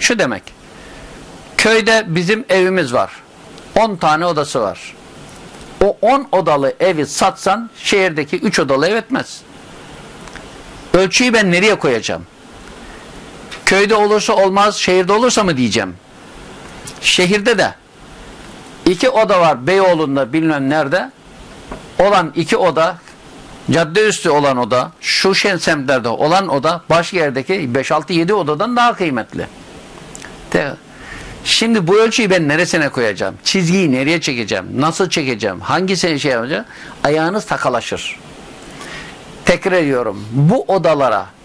Şu demek. Köyde bizim evimiz var. 10 tane odası var. O 10 odalı evi satsan şehirdeki 3 odalı ev etmez. Ölçüyü ben nereye koyacağım? Köyde olursa olmaz, şehirde olursa mı diyeceğim? Şehirde de iki oda var Beyoğlu'nda bilmem nerede. Olan iki oda cadde üstü olan oda, şu semtlerde olan oda başka yerdeki 5-6-7 odadan daha kıymetli. Şimdi bu ölçüyü ben neresine koyacağım? Çizgiyi nereye çekeceğim? Nasıl çekeceğim? Hangisini şey yapacağım? Ayağınız takalaşır. Tekrar ediyorum. Bu odalara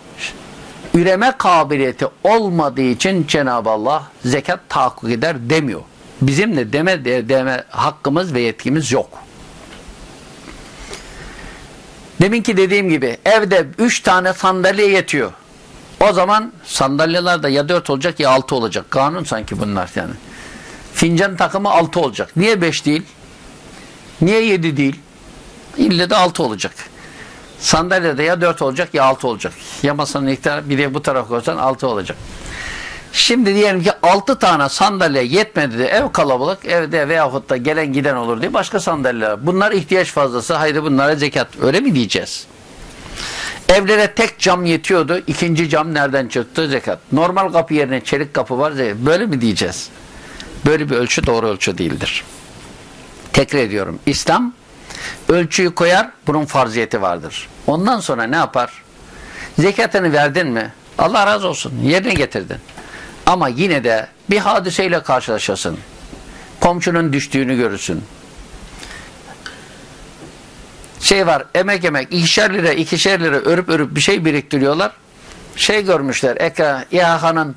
üreme kabiliyeti olmadığı için Cenab-ı Allah zekat tahakkuk eder demiyor. Bizim de deme, deme hakkımız ve yetkimiz yok. Deminki dediğim gibi evde üç tane sandalye yetiyor. O zaman sandalyeler de ya dört olacak ya altı olacak. Kanun sanki bunlar yani. Fincan takımı altı olacak. Niye beş değil? Niye yedi değil? İlle de altı olacak. Sandalyede ya dört olacak ya altı olacak. Ya masanın miktarı bir de bu tarafa koysan altı olacak. Şimdi diyelim ki altı tane sandalye yetmedi de ev kalabalık evde veyahut da gelen giden olur diye başka sandalye. Bunlar ihtiyaç fazlası haydi bunlara zekat. Öyle mi diyeceğiz? Evlere tek cam yetiyordu. ikinci cam nereden çıktı? Zekat. Normal kapı yerine çelik kapı var. Zekat. Böyle mi diyeceğiz? Böyle bir ölçü doğru ölçü değildir. Tekrar ediyorum. İslam ölçüyü koyar. Bunun farziyeti vardır. Ondan sonra ne yapar? Zekatını verdin mi? Allah razı olsun. Yerine getirdin. Ama yine de bir hadiseyle karşılaşasın. Komşunun düştüğünü görürsün. Şey var, emek emek, ikişer lira, ikişer lira örüp örüp bir şey biriktiriyorlar. Şey görmüşler, ekran, İHA'nın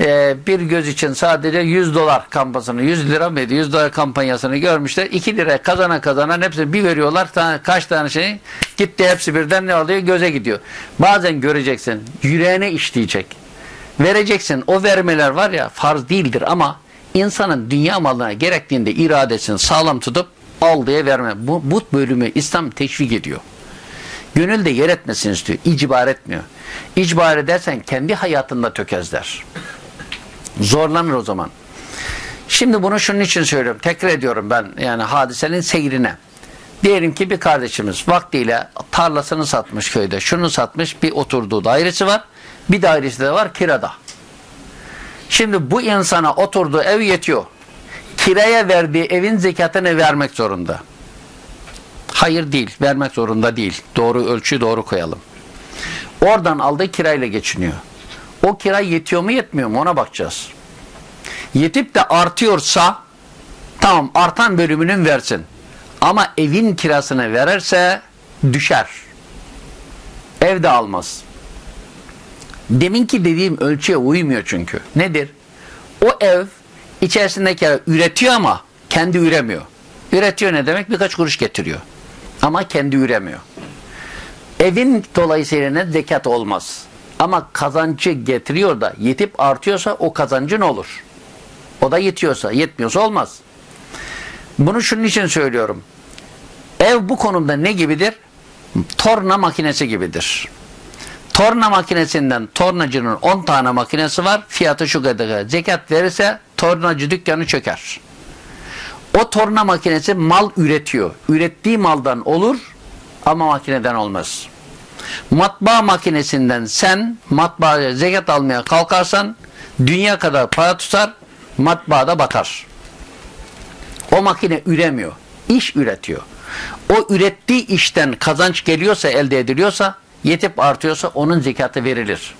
e, bir göz için sadece 100 dolar kampanyasını 100 lira mıydı 100 dolar kampanyasını görmüşler. 2 lira kazana kazanan hepsini bir veriyorlar. Tane, kaç tane şey? Gitti hepsi birden ne oluyor göze gidiyor. Bazen göreceksin yüreğine işleyecek vereceksin. O vermeler var ya farz değildir ama insanın dünya malına gerektiğinde iradesini sağlam tutup al diye verme. Bu, bu bölümü İslam teşvik ediyor. Gönülde yer etmesini istiyor icbar etmiyor. İcbar edersen kendi hayatında tökezler Zorlanır o zaman. Şimdi bunu şunun için söylüyorum. Tekrar ediyorum ben yani hadisenin seyrine. Diyelim ki bir kardeşimiz vaktiyle tarlasını satmış köyde. Şunu satmış bir oturduğu dairesi var. Bir dairesi de var kirada. Şimdi bu insana oturduğu ev yetiyor. Kiraya verdiği evin zekatını vermek zorunda. Hayır değil. Vermek zorunda değil. Doğru ölçü doğru koyalım. Oradan aldığı kirayla geçiniyor. O kira yetiyor mu yetmiyor mu ona bakacağız. Yetip de artıyorsa tamam artan bölümünün versin. Ama evin kirasını verirse düşer. Ev de almaz. Deminki dediğim ölçüye uymuyor çünkü. Nedir? O ev içerisindeki üretiyor ama kendi üremiyor. Üretiyor ne demek? Birkaç kuruş getiriyor. Ama kendi üremiyor. Evin dolayısıyla ne zekat olmaz. Ama kazancı getiriyor da yetip artıyorsa o kazancın olur. O da yetiyorsa, yetmiyorsa olmaz. Bunu şunun için söylüyorum. Ev bu konumda ne gibidir? Torna makinesi gibidir. Torna makinesinden tornacının 10 tane makinesi var. Fiyatı şu kadar. Zekat verirse tornacı dükkanı çöker. O torna makinesi mal üretiyor. Ürettiği maldan olur ama makineden olmaz. Matbaa makinesinden sen matbaaya zekat almaya kalkarsan dünya kadar para tutar matbaada batar. O makine üremiyor. İş üretiyor. O ürettiği işten kazanç geliyorsa, elde ediliyorsa, yetip artıyorsa onun zekatı verilir.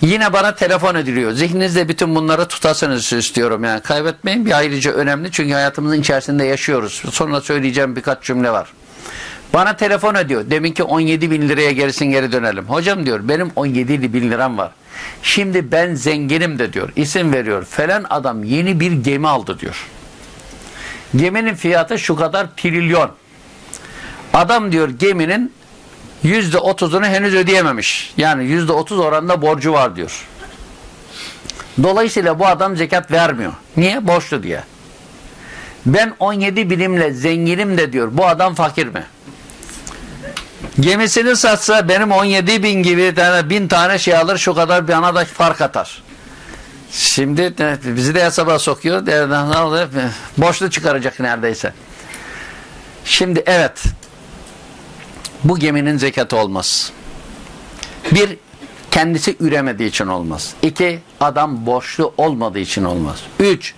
Yine bana telefon ediliyor. Zihninizde bütün bunları tutasınız istiyorum. Yani kaybetmeyin bir ayrıca önemli. Çünkü hayatımızın içerisinde yaşıyoruz. Sonra söyleyeceğim birkaç cümle var. Bana telefon ediyor. Deminki 17 bin liraya gerisin geri dönelim. Hocam diyor benim 17 bin liram var. Şimdi ben zenginim de diyor. İsim veriyor. Falan adam yeni bir gemi aldı diyor. Geminin fiyatı şu kadar trilyon. Adam diyor geminin yüzde otuzunu henüz ödeyememiş. Yani yüzde otuz oranında borcu var diyor. Dolayısıyla bu adam zekat vermiyor. Niye? Borçlu diye. Ben 17 bilimle zenginim de diyor. Bu adam fakir mi? Gemisini satsa benim 17 bin gibi tane bin tane şey alır şu kadar bir ana da fark atar. Şimdi bizi de hesaba sokuyor. Ne oluyor? Borçlu çıkaracak neredeyse. Şimdi evet bu geminin zekatı olmaz. Bir, kendisi üremediği için olmaz. İki, adam borçlu olmadığı için olmaz. Üç,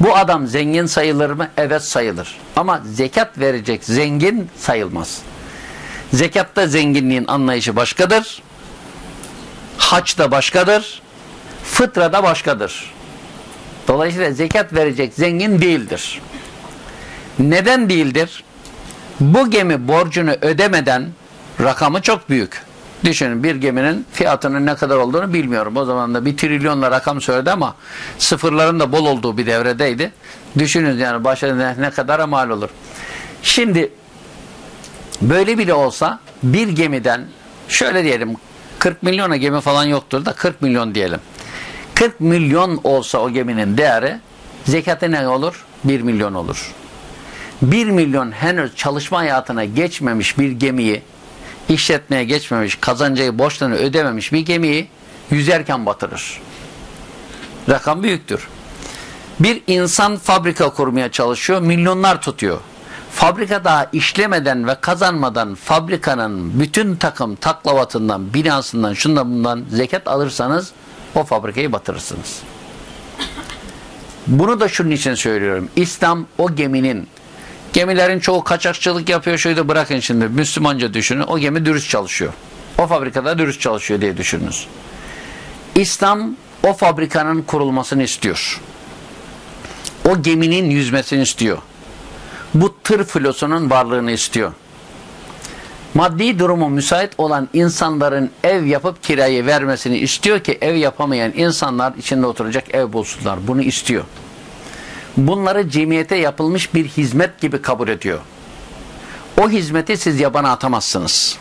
bu adam zengin sayılır mı? Evet sayılır. Ama zekat verecek zengin sayılmaz. Zekatta zenginliğin anlayışı başkadır. Haç da başkadır. Fıtra da başkadır. Dolayısıyla zekat verecek zengin değildir. Neden değildir? Bu gemi borcunu ödemeden rakamı çok büyük. Düşünün bir geminin fiyatının ne kadar olduğunu bilmiyorum. O zaman da bir trilyonla rakam söyledi ama sıfırların da bol olduğu bir devredeydi. Düşünün yani başa ne, ne kadar mal olur. Şimdi böyle bile olsa bir gemiden şöyle diyelim 40 milyona gemi falan yoktur da 40 milyon diyelim. 40 milyon olsa o geminin değeri zekatı ne olur? 1 milyon olur. 1 milyon henüz çalışma hayatına geçmemiş bir gemiyi işletmeye geçmemiş, kazancayı borçlarını ödememiş bir gemiyi yüzerken batırır. Rakam büyüktür. Bir insan fabrika kurmaya çalışıyor, milyonlar tutuyor. Fabrika daha işlemeden ve kazanmadan fabrikanın bütün takım taklavatından, binasından, şundan bundan zekat alırsanız o fabrikayı batırırsınız. Bunu da şunun için söylüyorum. İslam o geminin Gemilerin çoğu kaçakçılık yapıyor. Şöyle bırakın şimdi Müslümanca düşünün. O gemi dürüst çalışıyor. O fabrikada dürüst çalışıyor diye düşününüz. İslam o fabrikanın kurulmasını istiyor. O geminin yüzmesini istiyor. Bu tır filosunun varlığını istiyor. Maddi durumu müsait olan insanların ev yapıp kirayı vermesini istiyor ki ev yapamayan insanlar içinde oturacak ev bulsunlar. Bunu istiyor bunları cemiyete yapılmış bir hizmet gibi kabul ediyor. O hizmeti siz yabana atamazsınız.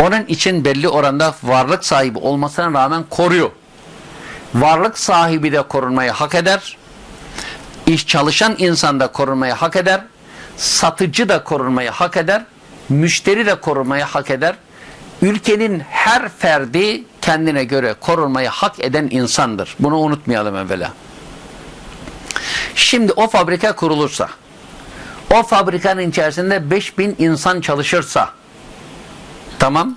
Onun için belli oranda varlık sahibi olmasına rağmen koruyor. Varlık sahibi de korunmayı hak eder. İş çalışan insan da korunmayı hak eder. Satıcı da korunmayı hak eder. Müşteri de korunmayı hak eder. Ülkenin her ferdi kendine göre korunmayı hak eden insandır. Bunu unutmayalım evvela. Şimdi o fabrika kurulursa, o fabrikanın içerisinde 5000 insan çalışırsa, tamam,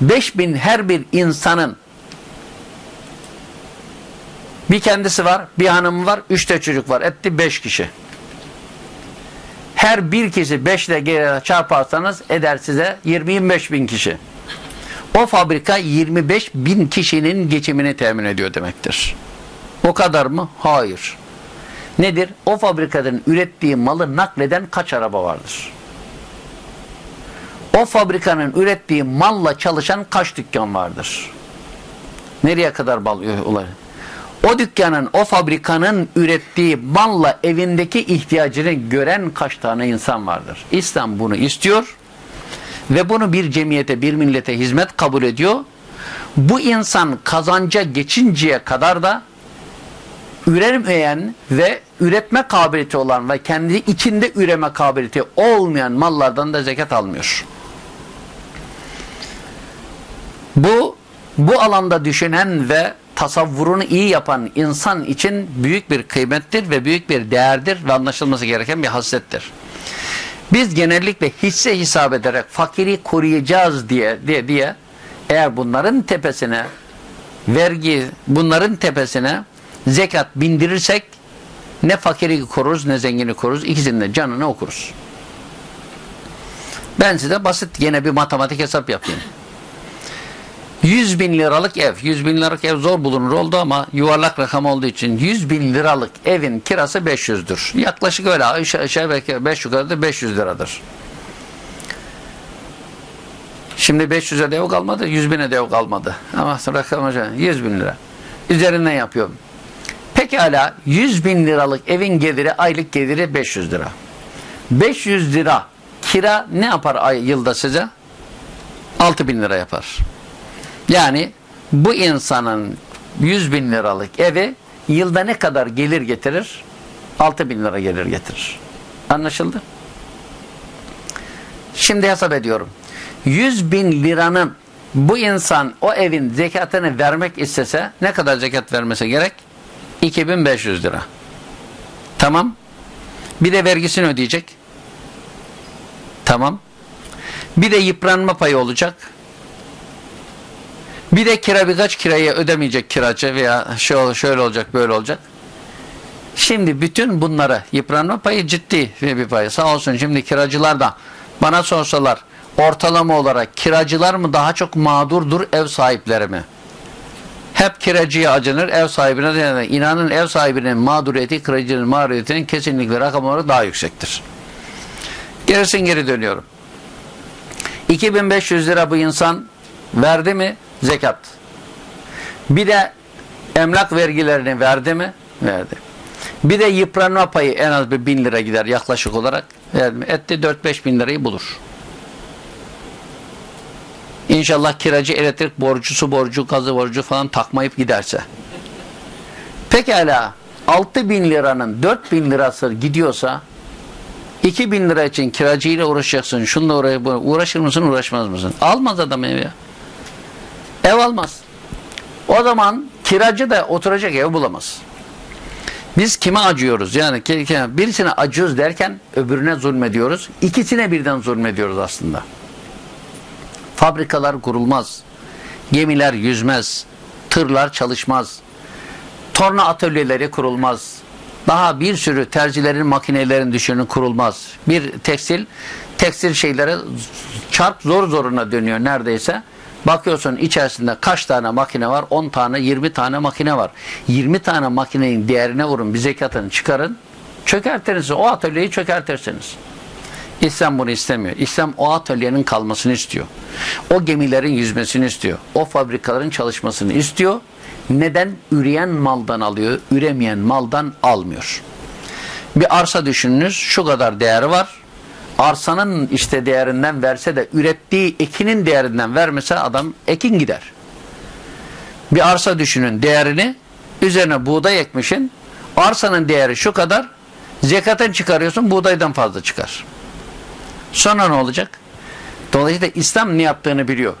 5000 her bir insanın bir kendisi var, bir hanımı var, üç de çocuk var. Etti beş kişi. Her bir kişi beş ile çarparsanız eder size 20-25 bin kişi. O fabrika 25 bin kişinin geçimini temin ediyor demektir. O kadar mı? Hayır. Nedir? O fabrikadan ürettiği malı nakleden kaç araba vardır? O fabrikanın ürettiği malla çalışan kaç dükkan vardır? Nereye kadar bal ulaşır? O dükkanın, o fabrikanın ürettiği malla evindeki ihtiyacını gören kaç tane insan vardır? İslam bunu istiyor ve bunu bir cemiyete, bir millete hizmet kabul ediyor. Bu insan kazanca geçinceye kadar da üremeyen ve üretme kabiliyeti olan ve kendi içinde üreme kabiliyeti olmayan mallardan da zekat almıyor. Bu bu alanda düşünen ve tasavvurunu iyi yapan insan için büyük bir kıymettir ve büyük bir değerdir ve anlaşılması gereken bir haslettir. Biz genellikle hisse hesap ederek fakiri koruyacağız diye diye diye eğer bunların tepesine vergi bunların tepesine zekat bindirirsek ne fakiri koruruz ne zengini koruruz. İkisinin de canını okuruz. Ben size basit yine bir matematik hesap yapayım. 100 bin liralık ev. 100 bin liralık ev zor bulunur oldu ama yuvarlak rakam olduğu için 100 bin liralık evin kirası 500'dür. Yaklaşık öyle aşağı aşağı belki 5 yukarıda 500 liradır. Şimdi 500'e de ev kalmadı, 100 bine de ev kalmadı. Ama rakam hocam 100 bin lira. Üzerinden yapıyorum. Pekala 100 bin liralık evin geliri, aylık geliri 500 lira. 500 lira kira ne yapar ay, yılda size? 6 bin lira yapar. Yani bu insanın 100 bin liralık evi yılda ne kadar gelir getirir? 6 bin lira gelir getirir. Anlaşıldı? Şimdi hesap ediyorum. 100 bin liranın bu insan o evin zekatını vermek istese ne kadar zekat vermesi gerek? 2500 lira. Tamam. Bir de vergisini ödeyecek. Tamam. Bir de yıpranma payı olacak. Bir de kira birkaç kirayı ödemeyecek kiracı veya şöyle, şöyle olacak böyle olacak. Şimdi bütün bunları yıpranma payı ciddi bir pay. Sağ olsun şimdi kiracılar da bana sorsalar ortalama olarak kiracılar mı daha çok mağdurdur ev sahipleri mi? Hep kiracıya acınır, ev sahibine de inanın ev sahibinin mağduriyeti, kiracının mağduriyetinin kesinlikle rakam olarak daha yüksektir. Gerisin geri dönüyorum. 2500 lira bu insan verdi mi? Zekat. Bir de emlak vergilerini verdi mi? Verdi. Bir de yıpranma payı en az bir bin lira gider yaklaşık olarak. Verdi? Etti 4-5 bin lirayı bulur. İnşallah kiracı elektrik borcu, su borcu, gazı borcu falan takmayıp giderse. Pekala 6 bin liranın 4 bin lirası gidiyorsa 2 bin lira için kiracıyla uğraşacaksın. Şununla uğraş, uğraşır mısın uğraşmaz mısın? Almaz adam ev ya. Ev almaz. O zaman kiracı da oturacak ev bulamaz. Biz kime acıyoruz? Yani birisine acıyoruz derken öbürüne zulmediyoruz. İkisine birden zulmediyoruz aslında. Fabrikalar kurulmaz. Gemiler yüzmez. Tırlar çalışmaz. Torna atölyeleri kurulmaz. Daha bir sürü terzilerin, makinelerin düşünün kurulmaz. Bir tekstil, tekstil şeylere çarp zor zoruna dönüyor neredeyse. Bakıyorsun içerisinde kaç tane makine var? 10 tane, 20 tane makine var. 20 tane makinenin değerine vurun, bir zekatını çıkarın. Çökertiriz. O atölyeyi çökertirsiniz. İslam bunu istemiyor. İslam o atölyenin kalmasını istiyor. O gemilerin yüzmesini istiyor. O fabrikaların çalışmasını istiyor. Neden? Üreyen maldan alıyor, üremeyen maldan almıyor. Bir arsa düşününüz, şu kadar değeri var. Arsanın işte değerinden verse de ürettiği ekinin değerinden vermese adam ekin gider. Bir arsa düşünün değerini, üzerine buğday ekmişin, arsanın değeri şu kadar, zekatın çıkarıyorsun, buğdaydan fazla çıkar. Sonra ne olacak? Dolayısıyla İslam ne yaptığını biliyor.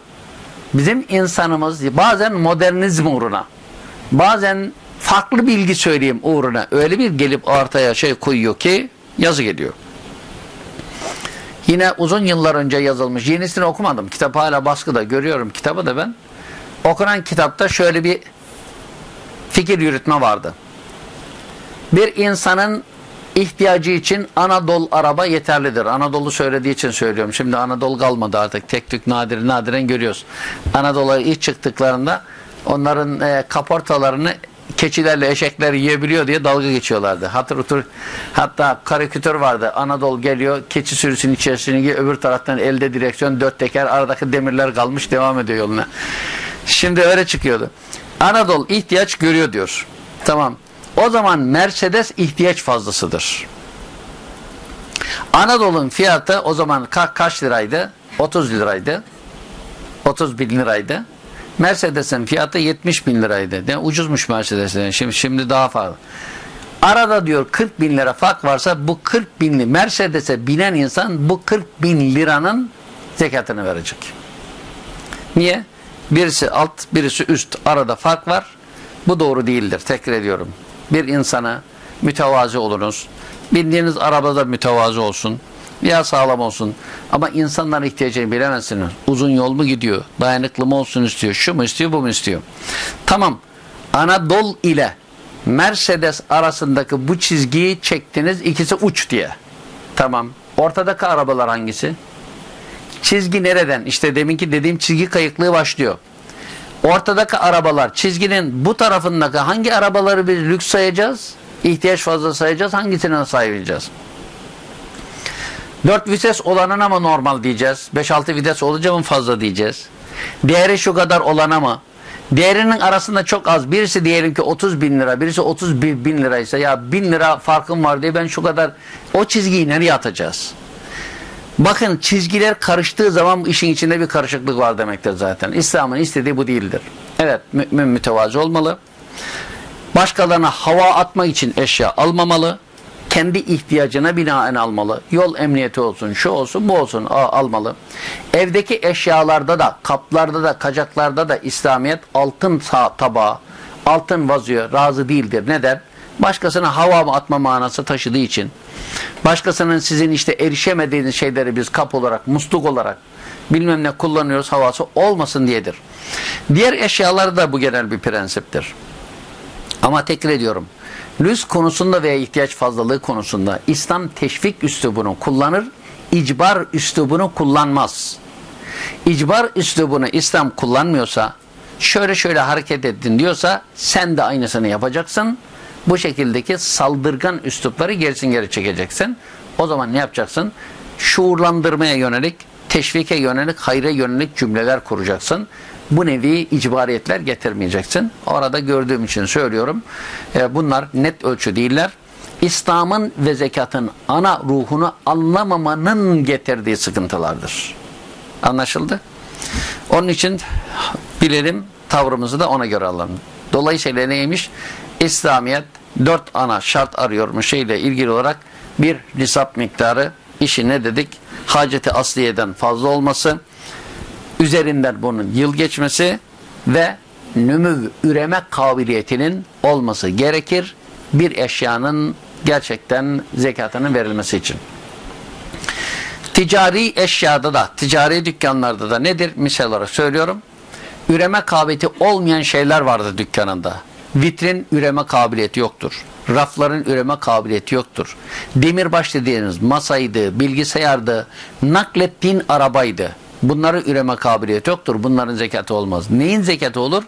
Bizim insanımız bazen modernizm uğruna, bazen farklı bilgi söyleyeyim uğruna öyle bir gelip ortaya şey koyuyor ki yazı geliyor. Yine uzun yıllar önce yazılmış. Yenisini okumadım. Kitap hala baskıda. Görüyorum kitabı da ben. Okunan kitapta şöyle bir fikir yürütme vardı. Bir insanın ihtiyacı için Anadolu araba yeterlidir. Anadolu söylediği için söylüyorum. Şimdi Anadolu kalmadı artık. Tek tük nadir nadiren görüyoruz. Anadolu'ya ilk çıktıklarında onların e, kaportalarını keçilerle eşekler yiyebiliyor diye dalga geçiyorlardı. Hatır otur. Hatta karikatür vardı. Anadolu geliyor, keçi sürüsünün içerisine giriyor. Öbür taraftan elde direksiyon, dört teker, aradaki demirler kalmış devam ediyor yoluna. Şimdi öyle çıkıyordu. Anadolu ihtiyaç görüyor diyor. Tamam. O zaman Mercedes ihtiyaç fazlasıdır. Anadolu'nun fiyatı o zaman ka kaç liraydı? 30 liraydı. 30 bin liraydı. Mercedes'in fiyatı 70 bin liraydı. Yani ucuzmuş Mercedes'in. Şimdi, şimdi daha fazla. Arada diyor 40 bin lira fark varsa bu 40 binli Mercedes'e binen insan bu 40 bin liranın zekatını verecek. Niye? Birisi alt, birisi üst. Arada fark var. Bu doğru değildir. Tekrar ediyorum. Bir insana mütevazi olunuz. Bindiğiniz arabada mütevazı olsun. Ya sağlam olsun. Ama insanların ihtiyacını bilemezsiniz. Uzun yol mu gidiyor? Dayanıklı mı olsun istiyor? Şu mu istiyor, bu mu istiyor? Tamam. Anadolu ile Mercedes arasındaki bu çizgiyi çektiniz. ikisi uç diye. Tamam. Ortadaki arabalar hangisi? Çizgi nereden? İşte deminki dediğim çizgi kayıklığı başlıyor. Ortadaki arabalar çizginin bu tarafındaki hangi arabaları biz lüks sayacağız? İhtiyaç fazla sayacağız. Hangisine sayacağız? 4 vites olanına mı normal diyeceğiz? 5-6 vites olunca mı fazla diyeceğiz? Değeri şu kadar olana mı? Değerinin arasında çok az. Birisi diyelim ki 30 bin lira, birisi 30 bin liraysa ya bin lira farkım var diye ben şu kadar o çizgiyi nereye atacağız? Bakın çizgiler karıştığı zaman işin içinde bir karışıklık var demektir zaten. İslam'ın istediği bu değildir. Evet mümin mütevazi olmalı. Başkalarına hava atmak için eşya almamalı. Kendi ihtiyacına binaen almalı. Yol emniyeti olsun, şu olsun, bu olsun almalı. Evdeki eşyalarda da, kaplarda da, kacaklarda da İslamiyet altın tabağı, altın vazoya razı değildir. Neden? Başkasına hava atma manası taşıdığı için. Başkasının sizin işte erişemediğiniz şeyleri biz kap olarak, musluk olarak bilmem ne kullanıyoruz havası olmasın diyedir. Diğer eşyalar da bu genel bir prensiptir. Ama tekrar ediyorum. Lüks konusunda veya ihtiyaç fazlalığı konusunda İslam teşvik üslubunu kullanır, icbar üslubunu kullanmaz. İcbar üslubunu İslam kullanmıyorsa, şöyle şöyle hareket ettin diyorsa sen de aynısını yapacaksın. Bu şekildeki saldırgan üslupları gerisin geri çekeceksin. O zaman ne yapacaksın? Şuurlandırmaya yönelik, teşvike yönelik, hayra yönelik cümleler kuracaksın bu nevi icbariyetler getirmeyeceksin. Orada gördüğüm için söylüyorum. E, bunlar net ölçü değiller. İslam'ın ve zekatın ana ruhunu anlamamanın getirdiği sıkıntılardır. Anlaşıldı? Onun için bilelim tavrımızı da ona göre alalım. Dolayısıyla neymiş? İslamiyet dört ana şart arıyormuş şeyle ilgili olarak bir nisap miktarı işi ne dedik? Haceti asliyeden fazla olması, üzerinden bunun yıl geçmesi ve nümü üreme kabiliyetinin olması gerekir bir eşyanın gerçekten zekatının verilmesi için. Ticari eşyada da, ticari dükkanlarda da nedir? Misal olarak söylüyorum. Üreme kabiliyeti olmayan şeyler vardı dükkanında. Vitrin üreme kabiliyeti yoktur. Rafların üreme kabiliyeti yoktur. Demirbaş dediğiniz masaydı, bilgisayardı, naklettiğin arabaydı Bunları üreme kabiliyeti yoktur. Bunların zekatı olmaz. Neyin zekatı olur?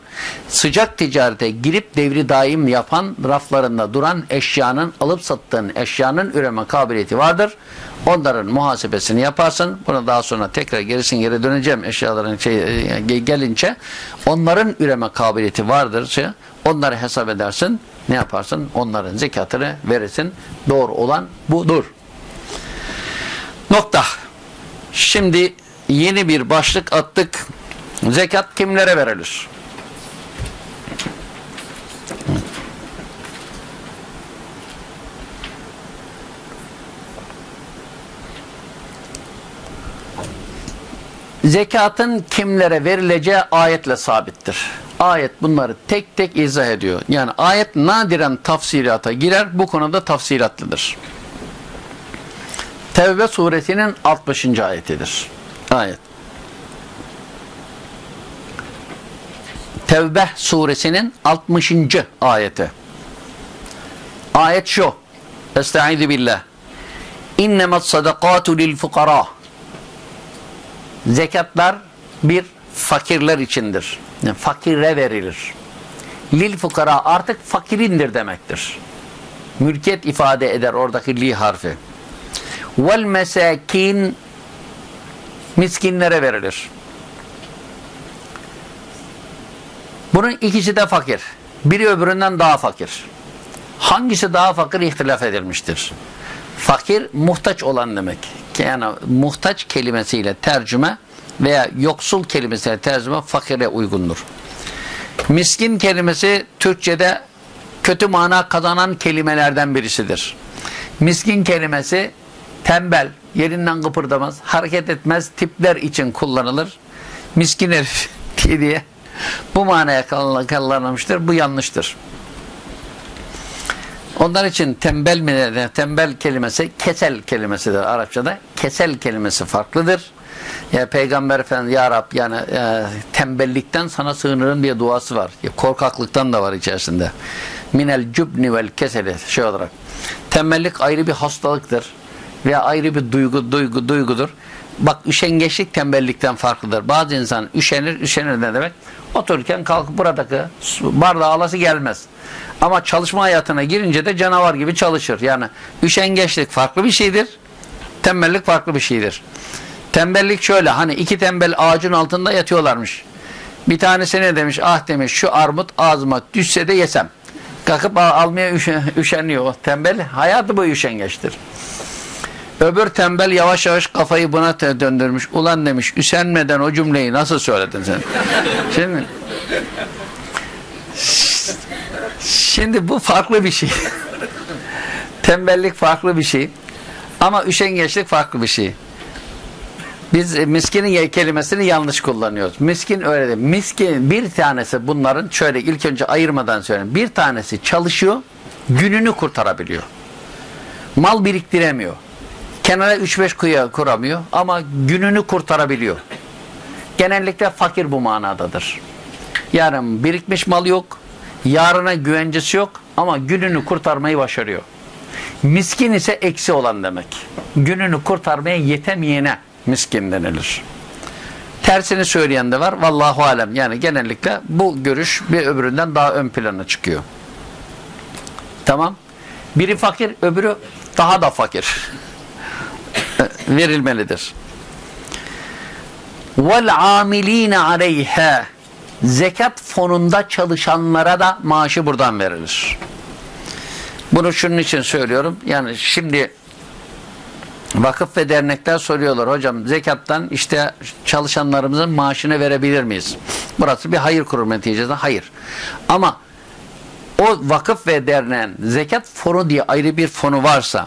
Sıcak ticarete girip devri daim yapan raflarında duran eşyanın alıp sattığın eşyanın üreme kabiliyeti vardır. Onların muhasebesini yaparsın. Buna daha sonra tekrar gerisin geri döneceğim eşyaların şey, e, gelince. Onların üreme kabiliyeti vardır. Onları hesap edersin. Ne yaparsın? Onların zekatını verirsin. Doğru olan budur. Nokta. Şimdi yeni bir başlık attık. Zekat kimlere verilir? Zekatın kimlere verileceği ayetle sabittir. Ayet bunları tek tek izah ediyor. Yani ayet nadiren tafsilata girer. Bu konuda tafsilatlıdır. Tevbe suresinin 60. ayetidir ayet. Tevbe suresinin 60. ayeti. Ayet şu. Estaizu billah. İnnemet sadakatu lil fukara. Zekatlar bir fakirler içindir. Yani fakire verilir. Lil fukara artık fakirindir demektir. Mülkiyet ifade eder oradaki li harfi. Vel mesakin miskinlere verilir. Bunun ikisi de fakir. Biri öbüründen daha fakir. Hangisi daha fakir ihtilaf edilmiştir. Fakir muhtaç olan demek. Yani muhtaç kelimesiyle tercüme veya yoksul kelimesiyle tercüme fakire uygundur. Miskin kelimesi Türkçe'de kötü mana kazanan kelimelerden birisidir. Miskin kelimesi tembel, yerinden kıpırdamaz, hareket etmez tipler için kullanılır. Miskin herif diye bu manaya kullanılmıştır. Bu yanlıştır. Onlar için tembel mi tembel kelimesi kesel kelimesidir Arapçada. Kesel kelimesi farklıdır. Ya Peygamber Efendimiz ya Rab yani e, tembellikten sana sığınırım diye duası var. Ya, korkaklıktan da var içerisinde. Minel cübni vel keseli şey olarak. Tembellik ayrı bir hastalıktır veya ayrı bir duygu duygu duygudur. Bak üşengeçlik tembellikten farklıdır. Bazı insan üşenir, üşenir ne demek? Otururken kalkıp buradaki bardağı alası gelmez. Ama çalışma hayatına girince de canavar gibi çalışır. Yani üşengeçlik farklı bir şeydir. Tembellik farklı bir şeydir. Tembellik şöyle hani iki tembel ağacın altında yatıyorlarmış. Bir tanesi ne demiş? Ah demiş şu armut ağzıma düşse de yesem. Kalkıp almaya üşeniyor. Tembel hayatı boyu üşengeçtir. Öbür tembel yavaş yavaş kafayı buna döndürmüş. Ulan demiş üsenmeden o cümleyi nasıl söyledin sen? Şimdi Şimdi bu farklı bir şey. Tembellik farklı bir şey. Ama üşengeçlik farklı bir şey. Biz miskinin kelimesini yanlış kullanıyoruz. Miskin öyle değil. Miskin bir tanesi bunların şöyle ilk önce ayırmadan söyleyeyim. Bir tanesi çalışıyor, gününü kurtarabiliyor. Mal biriktiremiyor. Kenara 3-5 kuyu kuramıyor ama gününü kurtarabiliyor. Genellikle fakir bu manadadır. Yarın birikmiş mal yok, yarına güvencesi yok ama gününü kurtarmayı başarıyor. Miskin ise eksi olan demek. Gününü kurtarmaya yetemeyene miskin denilir. Tersini söyleyen de var. Vallahu alem. Yani genellikle bu görüş bir öbüründen daha ön plana çıkıyor. Tamam. Biri fakir, öbürü daha da fakir. Verilmelidir. Vel amiline aleyha zekat fonunda çalışanlara da maaşı buradan verilir. Bunu şunun için söylüyorum. Yani şimdi vakıf ve dernekler soruyorlar. Hocam zekattan işte çalışanlarımızın maaşını verebilir miyiz? Burası bir hayır kurumu neticesinde. Hayır. Ama o vakıf ve derneğin zekat fonu diye ayrı bir fonu varsa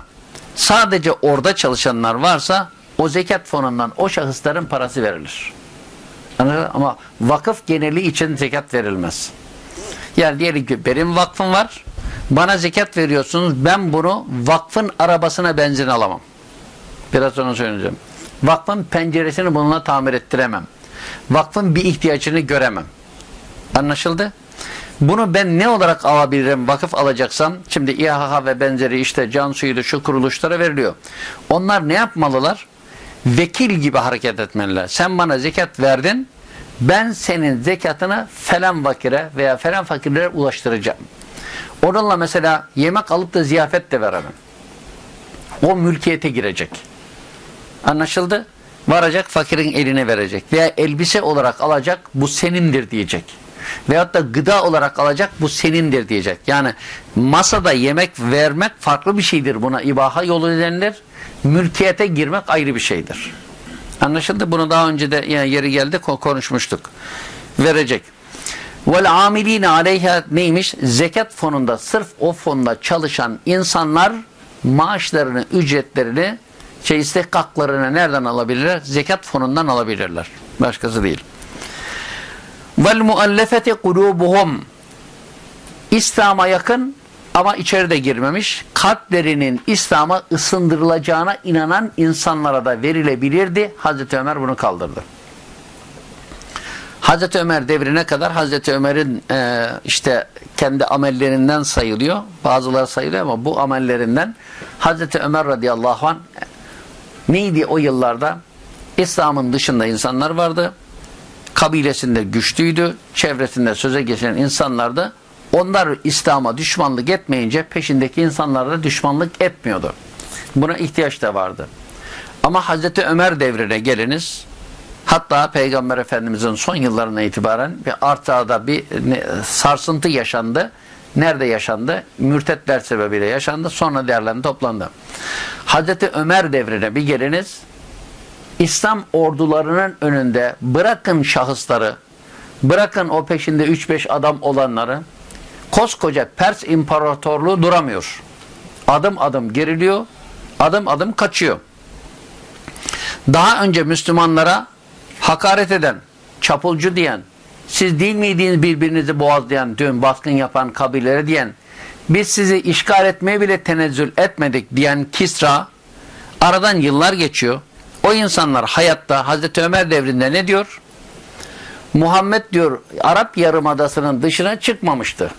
sadece orada çalışanlar varsa o zekat fonundan o şahısların parası verilir. Ama vakıf geneli için zekat verilmez. Yani diyelim ki benim vakfım var. Bana zekat veriyorsunuz. Ben bunu vakfın arabasına benzin alamam. Biraz sonra söyleyeceğim. Vakfın penceresini bununla tamir ettiremem. Vakfın bir ihtiyacını göremem. Anlaşıldı? Bunu ben ne olarak alabilirim vakıf alacaksam şimdi İHH ve benzeri işte can suyuydu şu kuruluşlara veriliyor. Onlar ne yapmalılar? Vekil gibi hareket etmeliler. Sen bana zekat verdin ben senin zekatını falan fakire veya falan fakirlere ulaştıracağım. Onunla mesela yemek alıp da ziyafet de veremem. O mülkiyete girecek. Anlaşıldı? Varacak fakirin eline verecek. Veya elbise olarak alacak bu senindir diyecek. Veyahut da gıda olarak alacak bu senindir diyecek. Yani masada yemek vermek farklı bir şeydir. Buna ibaha yolu denilir. Mülkiyete girmek ayrı bir şeydir. Anlaşıldı? Bunu daha önce de yani yeri geldi konuşmuştuk. Verecek. Vel amiline aleyha neymiş? Zekat fonunda sırf o fonda çalışan insanlar maaşlarını, ücretlerini şey istihkaklarını nereden alabilirler? Zekat fonundan alabilirler. Başkası değil. Vel muallefeti kulubuhum İslam'a yakın ama içeride girmemiş. Kalplerinin İslam'a ısındırılacağına inanan insanlara da verilebilirdi. Hazreti Ömer bunu kaldırdı. Hazreti Ömer devrine kadar Hazreti Ömer'in e, işte kendi amellerinden sayılıyor. Bazıları sayılıyor ama bu amellerinden Hazreti Ömer radıyallahu anh neydi o yıllarda? İslam'ın dışında insanlar vardı. Kabilesinde güçlüydü. Çevresinde söze geçen insanlardı. onlar İslam'a düşmanlık etmeyince peşindeki insanlara da düşmanlık etmiyordu. Buna ihtiyaç da vardı. Ama Hazreti Ömer devrine geliniz. Hatta Peygamber Efendimizin son yıllarına itibaren bir Arta'da bir sarsıntı yaşandı. Nerede yaşandı? Mürtetler sebebiyle yaşandı. Sonra değerlendi toplandı. Hazreti Ömer devrine bir geliniz. İslam ordularının önünde bırakın şahısları, bırakın o peşinde 3-5 adam olanları, koskoca Pers İmparatorluğu duramıyor. Adım adım geriliyor, adım adım kaçıyor. Daha önce Müslümanlara hakaret eden, çapulcu diyen, siz değil miydiniz birbirinizi boğazlayan, dün baskın yapan kabilelere diyen, biz sizi işgal etmeye bile tenezzül etmedik diyen Kisra, aradan yıllar geçiyor. O insanlar hayatta Hazreti Ömer devrinde ne diyor? Muhammed diyor Arap Yarımadası'nın dışına çıkmamıştı.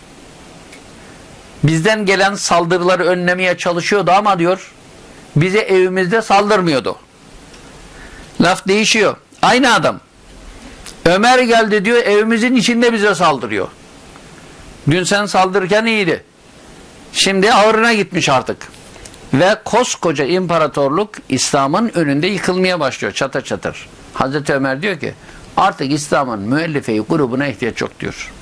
Bizden gelen saldırıları önlemeye çalışıyordu ama diyor bize evimizde saldırmıyordu. Laf değişiyor. Aynı adam. Ömer geldi diyor evimizin içinde bize saldırıyor. Dün sen saldırırken iyiydi. Şimdi ağırına gitmiş artık. Ve koskoca imparatorluk İslam'ın önünde yıkılmaya başlıyor çatır çatır. Hazreti Ömer diyor ki artık İslam'ın müellifeyi grubuna ihtiyaç yok diyor.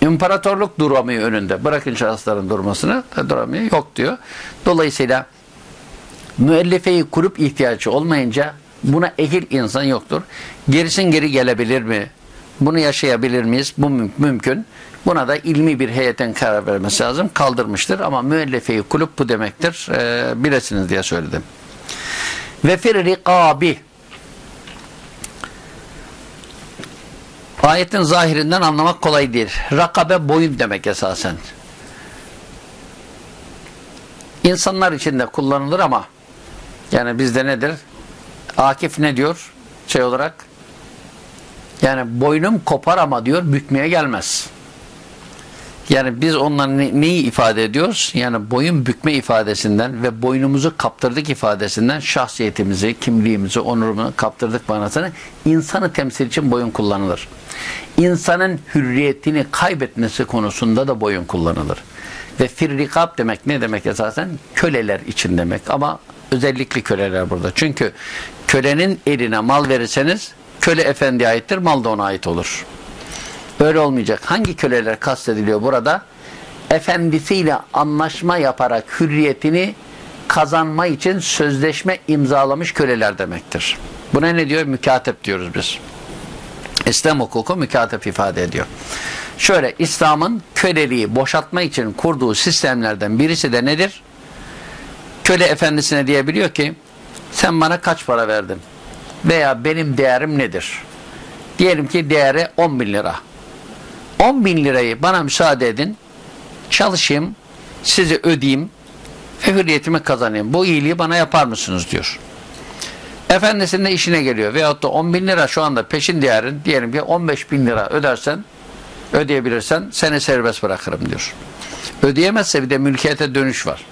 İmparatorluk duramıyor önünde. Bırakın şahısların durmasını da duramıyor. Yok diyor. Dolayısıyla müellifeyi kurup ihtiyacı olmayınca buna ehil insan yoktur. Gerisin geri gelebilir mi? Bunu yaşayabilir miyiz? Bu müm- mümkün. Buna da ilmi bir heyetin karar vermesi lazım. Kaldırmıştır ama müellifeyi kulüp bu demektir. Ee, bilesiniz diye söyledim. Ve fir rikabi Ayetin zahirinden anlamak kolay değil. Rakabe boyun demek esasen. İnsanlar için de kullanılır ama yani bizde nedir? Akif ne diyor? Şey olarak yani boynum kopar ama diyor bükmeye gelmez. Yani biz ondan ne- neyi ifade ediyoruz? Yani boyun bükme ifadesinden ve boynumuzu kaptırdık ifadesinden şahsiyetimizi, kimliğimizi, onurumuzu kaptırdık manasını insanı temsil için boyun kullanılır. İnsanın hürriyetini kaybetmesi konusunda da boyun kullanılır. Ve firrikab demek ne demek esasen? Köleler için demek ama özellikle köleler burada. Çünkü kölenin eline mal verirseniz köle efendiye aittir, mal da ona ait olur. Öyle olmayacak. Hangi köleler kastediliyor burada? Efendisiyle anlaşma yaparak hürriyetini kazanma için sözleşme imzalamış köleler demektir. Buna ne diyor? Mükatep diyoruz biz. İslam hukuku mükatep ifade ediyor. Şöyle İslam'ın köleliği boşaltma için kurduğu sistemlerden birisi de nedir? Köle efendisine diyebiliyor ki sen bana kaç para verdin? Veya benim değerim nedir? Diyelim ki değeri 10 bin lira. 10 bin lirayı bana müsaade edin. Çalışayım, sizi ödeyeyim ve hürriyetimi kazanayım. Bu iyiliği bana yapar mısınız diyor. Efendisinin de işine geliyor. Veyahut da 10 bin lira şu anda peşin değerin diyelim ki 15 bin lira ödersen ödeyebilirsen seni serbest bırakırım diyor. Ödeyemezse bir de mülkiyete dönüş var.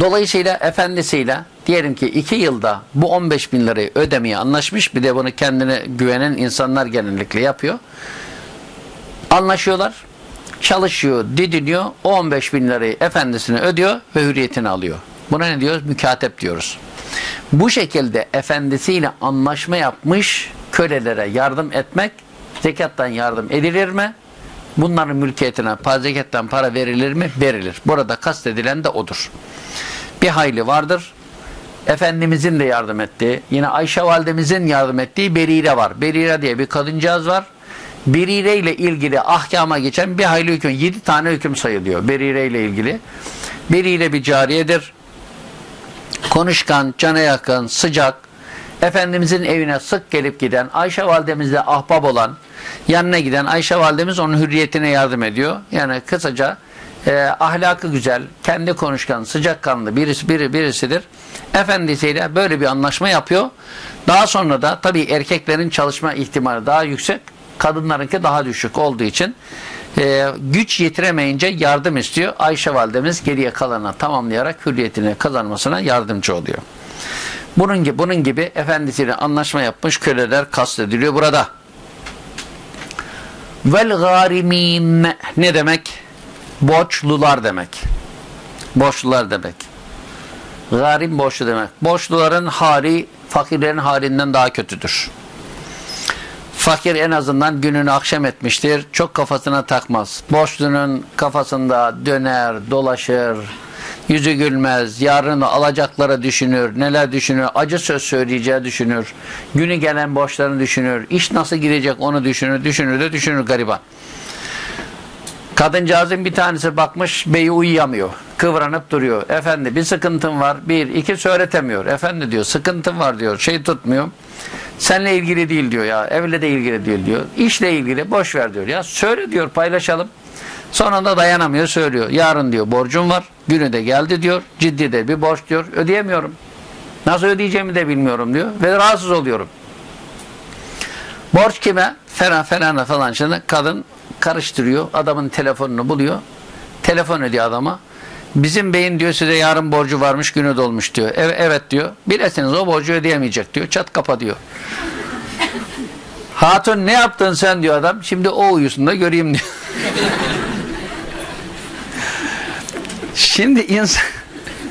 Dolayısıyla efendisiyle diyelim ki iki yılda bu 15 bin lirayı ödemeye anlaşmış. Bir de bunu kendine güvenen insanlar genellikle yapıyor. Anlaşıyorlar. Çalışıyor, didiniyor. O 15 bin lirayı efendisine ödüyor ve hürriyetini alıyor. Buna ne diyoruz? Mükatep diyoruz. Bu şekilde efendisiyle anlaşma yapmış kölelere yardım etmek zekattan yardım edilir mi? Bunların mülkiyetine zeketten para verilir mi? Verilir. Burada kastedilen de odur. Bir hayli vardır. Efendimizin de yardım ettiği, yine Ayşe validemizin yardım ettiği Berire var. Berire diye bir kadıncağız var. Berire ile ilgili ahkama geçen bir hayli hüküm, yedi tane hüküm sayılıyor Berire ile ilgili. Berire bir cariyedir. Konuşkan, cana yakın, sıcak, Efendimizin evine sık gelip giden, Ayşe validemizle ahbap olan, yanına giden Ayşe validemiz onun hürriyetine yardım ediyor. Yani kısaca e, ahlakı güzel, kendi konuşkan, sıcakkanlı birisi biri birisidir. Efendisiyle böyle bir anlaşma yapıyor. Daha sonra da tabii erkeklerin çalışma ihtimali daha yüksek, kadınlarınki daha düşük olduğu için e, güç yetiremeyince yardım istiyor. Ayşe validemiz geriye kalanına tamamlayarak hürriyetini kazanmasına yardımcı oluyor. Bunun gibi, bunun gibi efendisiyle anlaşma yapmış köleler kastediliyor burada. Vel garimin ne demek? Borçlular demek. Borçlular demek. Garim borçlu demek. Borçluların hali fakirlerin halinden daha kötüdür. Fakir en azından gününü akşam etmiştir. Çok kafasına takmaz. Borçlunun kafasında döner, dolaşır, yüzü gülmez, yarını alacakları düşünür, neler düşünür, acı söz söyleyeceği düşünür, günü gelen borçlarını düşünür, iş nasıl gidecek onu düşünür, düşünür de düşünür gariban. Kadıncağızın bir tanesi bakmış beyi uyuyamıyor. Kıvranıp duruyor. Efendi bir sıkıntım var. Bir, iki söyletemiyor. Efendi diyor sıkıntım var diyor. Şey tutmuyor. Seninle ilgili değil diyor ya. Evle de ilgili değil diyor. İşle ilgili boş ver diyor ya. Söyle diyor paylaşalım. Sonra da dayanamıyor söylüyor. Yarın diyor borcum var. Günü de geldi diyor. Ciddi de bir borç diyor. Ödeyemiyorum. Nasıl ödeyeceğimi de bilmiyorum diyor. Ve rahatsız oluyorum. Borç kime? Falan falan falan. Şimdi kadın karıştırıyor. Adamın telefonunu buluyor. Telefon ediyor adama. Bizim beyin diyor size yarın borcu varmış günü dolmuş diyor. Evet, evet diyor. Bilesiniz o borcu ödeyemeyecek diyor. Çat kapa diyor. Hatun ne yaptın sen diyor adam. Şimdi o uyusun da göreyim diyor. Şimdi insan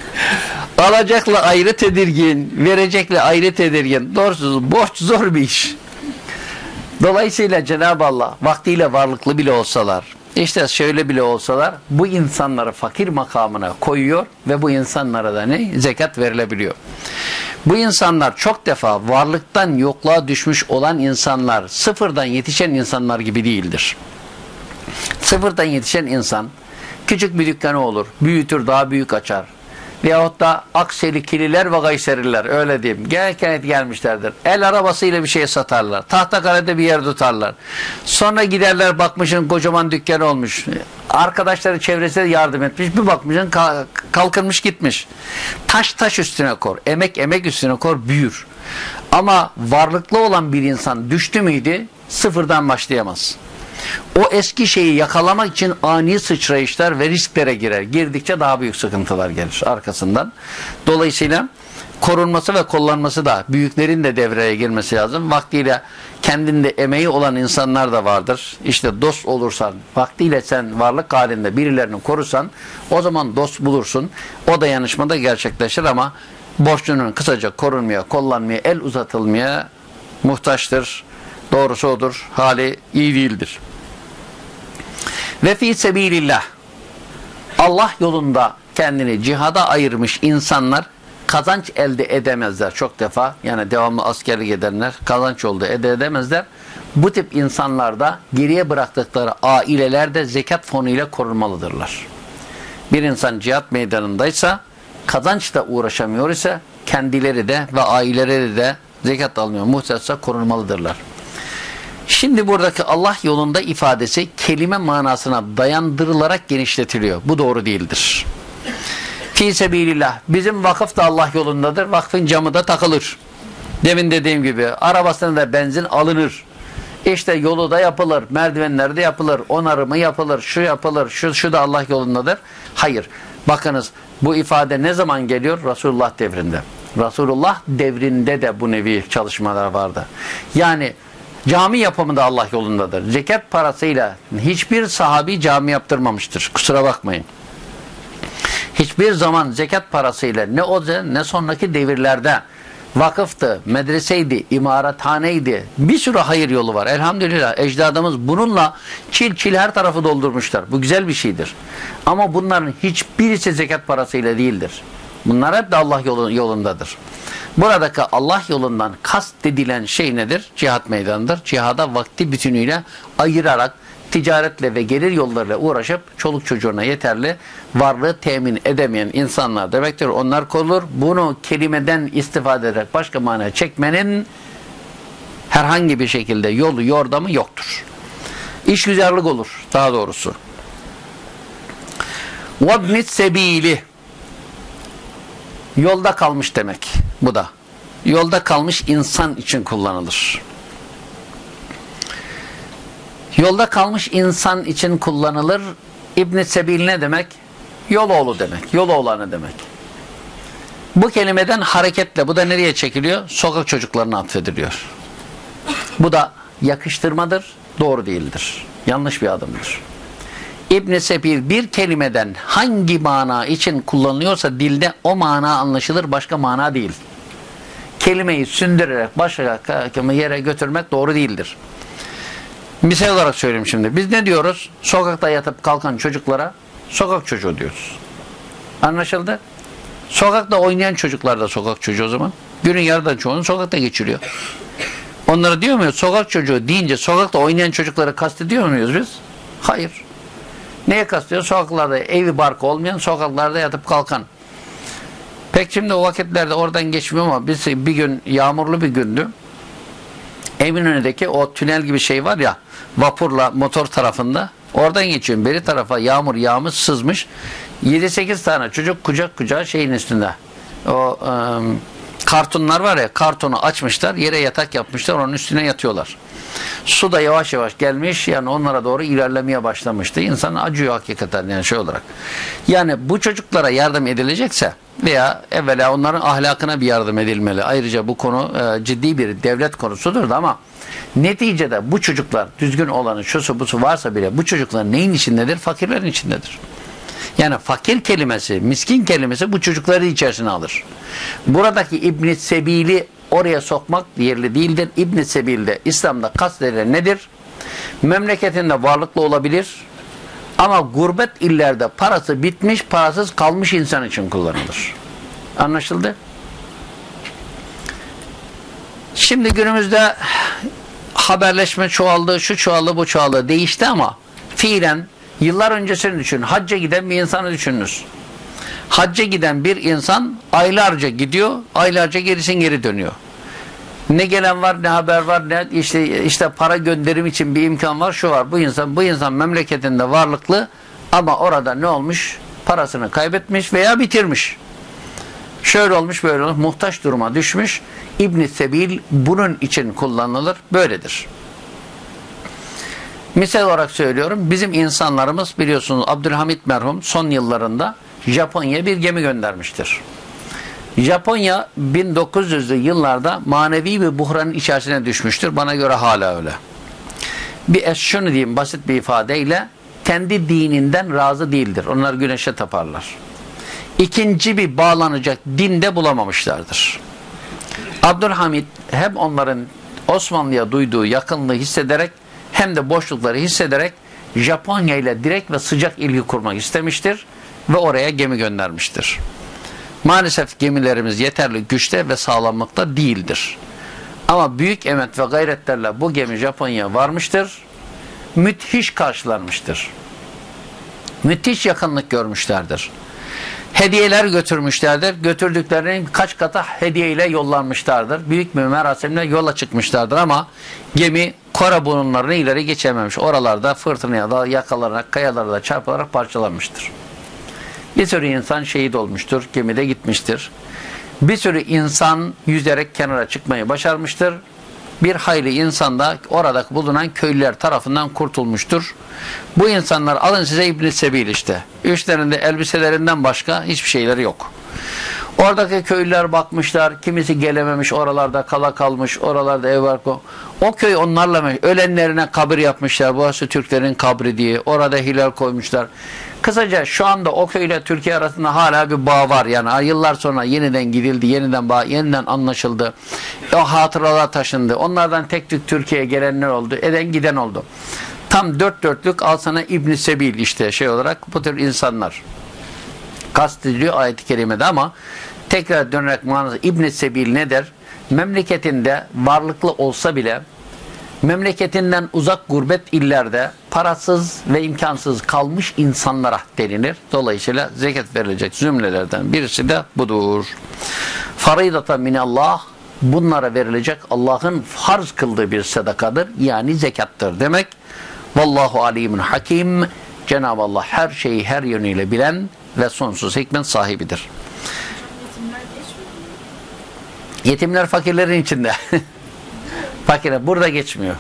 alacakla ayrı tedirgin, verecekle ayrı tedirgin. Doğrusuz borç zor bir iş. Dolayısıyla Cenab-ı Allah vaktiyle varlıklı bile olsalar, işte şöyle bile olsalar bu insanları fakir makamına koyuyor ve bu insanlara da ne? Zekat verilebiliyor. Bu insanlar çok defa varlıktan yokluğa düşmüş olan insanlar sıfırdan yetişen insanlar gibi değildir. Sıfırdan yetişen insan küçük bir dükkanı olur, büyütür, daha büyük açar. Veyahut da Akseli Kililer ve Gayseriler öyle diyeyim. Gelken gelmişlerdir. El arabasıyla bir şey satarlar. Tahtakale'de bir yer tutarlar. Sonra giderler bakmışın kocaman dükkan olmuş. Arkadaşları çevresine yardım etmiş. Bir bakmışın kalkınmış gitmiş. Taş taş üstüne kor. Emek emek üstüne kor büyür. Ama varlıklı olan bir insan düştü müydü sıfırdan başlayamaz. O eski şeyi yakalamak için ani sıçrayışlar ve risklere girer. Girdikçe daha büyük sıkıntılar gelir arkasından. Dolayısıyla korunması ve kullanması da büyüklerin de devreye girmesi lazım. Vaktiyle kendinde emeği olan insanlar da vardır. İşte dost olursan, vaktiyle sen varlık halinde birilerini korusan o zaman dost bulursun. O dayanışma da gerçekleşir ama borçlunun kısaca korunmaya, kullanmaya, el uzatılmaya muhtaçtır. Doğrusu odur. Hali iyi değildir. Ve fi sebilillah Allah yolunda kendini cihada ayırmış insanlar kazanç elde edemezler çok defa. Yani devamlı askerlik edenler kazanç yolda elde edemezler. Bu tip insanlar da geriye bıraktıkları ailelerde zekat fonu ile korunmalıdırlar. Bir insan cihat meydanındaysa kazançla uğraşamıyor ise kendileri de ve aileleri de zekat almıyor. Muhtessa korunmalıdırlar. Şimdi buradaki Allah yolunda ifadesi kelime manasına dayandırılarak genişletiliyor. Bu doğru değildir. Fi sebilillah. Bizim vakıf da Allah yolundadır. Vakfın camı da takılır. Demin dediğim gibi arabasına da benzin alınır. İşte yolu da yapılır, merdivenler de yapılır, onarımı yapılır, şu yapılır, şu, şu da Allah yolundadır. Hayır. Bakınız bu ifade ne zaman geliyor? Resulullah devrinde. Resulullah devrinde de bu nevi çalışmalar vardı. Yani Cami yapımı da Allah yolundadır. Zekat parasıyla hiçbir sahabi cami yaptırmamıştır. Kusura bakmayın. Hiçbir zaman zekat parasıyla ne o ne sonraki devirlerde vakıftı, medreseydi, imarathaneydi. Bir sürü hayır yolu var. Elhamdülillah ecdadımız bununla çil çil her tarafı doldurmuşlar. Bu güzel bir şeydir. Ama bunların hiçbirisi zekat parasıyla değildir. Bunlar hep de Allah yolundadır. Buradaki Allah yolundan kast edilen şey nedir? Cihat meydanıdır. Cihada vakti bütünüyle ayırarak ticaretle ve gelir yollarıyla uğraşıp çoluk çocuğuna yeterli varlığı temin edemeyen insanlar demektir. Onlar korulur. Bunu kelimeden istifade ederek başka manaya çekmenin herhangi bir şekilde yolu yordamı yoktur. İş güzellik olur daha doğrusu. وَبْنِ sebili Yolda kalmış demek bu da. Yolda kalmış insan için kullanılır. Yolda kalmış insan için kullanılır. İbn Sebil ne demek? Yol oğlu demek. Yol oğlanı demek. Bu kelimeden hareketle bu da nereye çekiliyor? Sokak çocuklarına atfediliyor. Bu da yakıştırmadır, doğru değildir. Yanlış bir adımdır. İbn Sebil bir kelimeden hangi mana için kullanılıyorsa dilde o mana anlaşılır başka mana değil. Kelimeyi sündürerek başka yere götürmek doğru değildir. Misal olarak söyleyeyim şimdi. Biz ne diyoruz? Sokakta yatıp kalkan çocuklara sokak çocuğu diyoruz. Anlaşıldı? Sokakta oynayan çocuklar da sokak çocuğu o zaman. Günün yarıdan çoğunu sokakta geçiriyor. Onlara diyor muyuz? Sokak çocuğu deyince sokakta oynayan çocukları kastediyor muyuz biz? Hayır. Neye kastediyor? Sokaklarda evi barkı olmayan, sokaklarda yatıp kalkan. Pek şimdi o vakitlerde oradan geçmiyor ama biz bir gün yağmurlu bir gündü. Evin önündeki o tünel gibi şey var ya vapurla motor tarafında oradan geçiyorum. Beri tarafa yağmur yağmış sızmış. 7-8 tane çocuk kucak kucağa şeyin üstünde. O ıı, kartonlar var ya kartonu açmışlar yere yatak yapmışlar onun üstüne yatıyorlar. Su da yavaş yavaş gelmiş yani onlara doğru ilerlemeye başlamıştı. İnsan acıyor hakikaten yani şey olarak. Yani bu çocuklara yardım edilecekse veya evvela onların ahlakına bir yardım edilmeli. Ayrıca bu konu e, ciddi bir devlet konusudur da ama neticede bu çocuklar düzgün olanı şusu busu varsa bile bu çocuklar neyin içindedir? Fakirlerin içindedir. Yani fakir kelimesi, miskin kelimesi bu çocukları içerisine alır. Buradaki İbn Sebil'i oraya sokmak yerli değildir. İbn Sebil'de İslam'da kastedilen nedir? Memleketinde varlıklı olabilir ama gurbet illerde parası bitmiş, parasız kalmış insan için kullanılır. Anlaşıldı? Şimdi günümüzde haberleşme çoğaldı, şu çoğaldı, bu çoğaldı değişti ama fiilen Yıllar öncesini düşün. Hacca giden bir insanı düşününüz. Hacca giden bir insan aylarca gidiyor, aylarca gerisin geri dönüyor. Ne gelen var, ne haber var, ne işte işte para gönderim için bir imkan var, şu var. Bu insan bu insan memleketinde varlıklı ama orada ne olmuş? Parasını kaybetmiş veya bitirmiş. Şöyle olmuş, böyle olmuş, muhtaç duruma düşmüş. İbn Sebil bunun için kullanılır, böyledir. Misal olarak söylüyorum. Bizim insanlarımız biliyorsunuz Abdülhamit merhum son yıllarında Japonya'ya bir gemi göndermiştir. Japonya 1900'lü yıllarda manevi bir buhranın içerisine düşmüştür. Bana göre hala öyle. Bir şunu diyeyim basit bir ifadeyle kendi dininden razı değildir. Onlar güneşe taparlar. İkinci bir bağlanacak dinde bulamamışlardır. Abdülhamit hem onların Osmanlı'ya duyduğu yakınlığı hissederek hem de boşlukları hissederek Japonya ile direkt ve sıcak ilgi kurmak istemiştir ve oraya gemi göndermiştir. Maalesef gemilerimiz yeterli güçte ve sağlamlıkta değildir. Ama büyük emet ve gayretlerle bu gemi Japonya'ya varmıştır. Müthiş karşılanmıştır. Müthiş yakınlık görmüşlerdir. Hediyeler götürmüşlerdir. Götürdüklerinin kaç kata hediye ile yollanmışlardır. Büyük bir merasimle yola çıkmışlardır ama gemi Kora burunlarını ileri geçememiş. Oralarda fırtınaya da yakalanarak, kayalara çarpılarak parçalanmıştır. Bir sürü insan şehit olmuştur, gemide gitmiştir. Bir sürü insan yüzerek kenara çıkmayı başarmıştır. Bir hayli insan da orada bulunan köylüler tarafından kurtulmuştur. Bu insanlar alın size İbn-i Sebil işte. Üstlerinde elbiselerinden başka hiçbir şeyleri yok. Oradaki köylüler bakmışlar, kimisi gelememiş, oralarda kala kalmış, oralarda ev var. O köy onlarla ölenlerine kabir yapmışlar. Burası Türklerin kabri diye. Orada hilal koymuşlar. Kısaca şu anda o köyle Türkiye arasında hala bir bağ var. Yani yıllar sonra yeniden gidildi, yeniden bağ, yeniden anlaşıldı. O hatıralar taşındı. Onlardan tek tük Türkiye'ye gelenler oldu. Eden giden oldu. Tam dört dörtlük al sana İbn Sebil işte şey olarak bu tür insanlar kastediliyor ayet-i kerimede ama tekrar dönerek manası İbn Sebil ne der? Memleketinde varlıklı olsa bile memleketinden uzak gurbet illerde parasız ve imkansız kalmış insanlara denilir. Dolayısıyla zekat verilecek zümrelerden birisi de budur. Faridata minallah bunlara verilecek Allah'ın farz kıldığı bir sadakadır. Yani zekattır demek. Vallahu alimun hakim. Cenab-ı Allah her şeyi her yönüyle bilen ve sonsuz hikmet sahibidir. Yetimler fakirlerin içinde. Fakirler burada geçmiyor.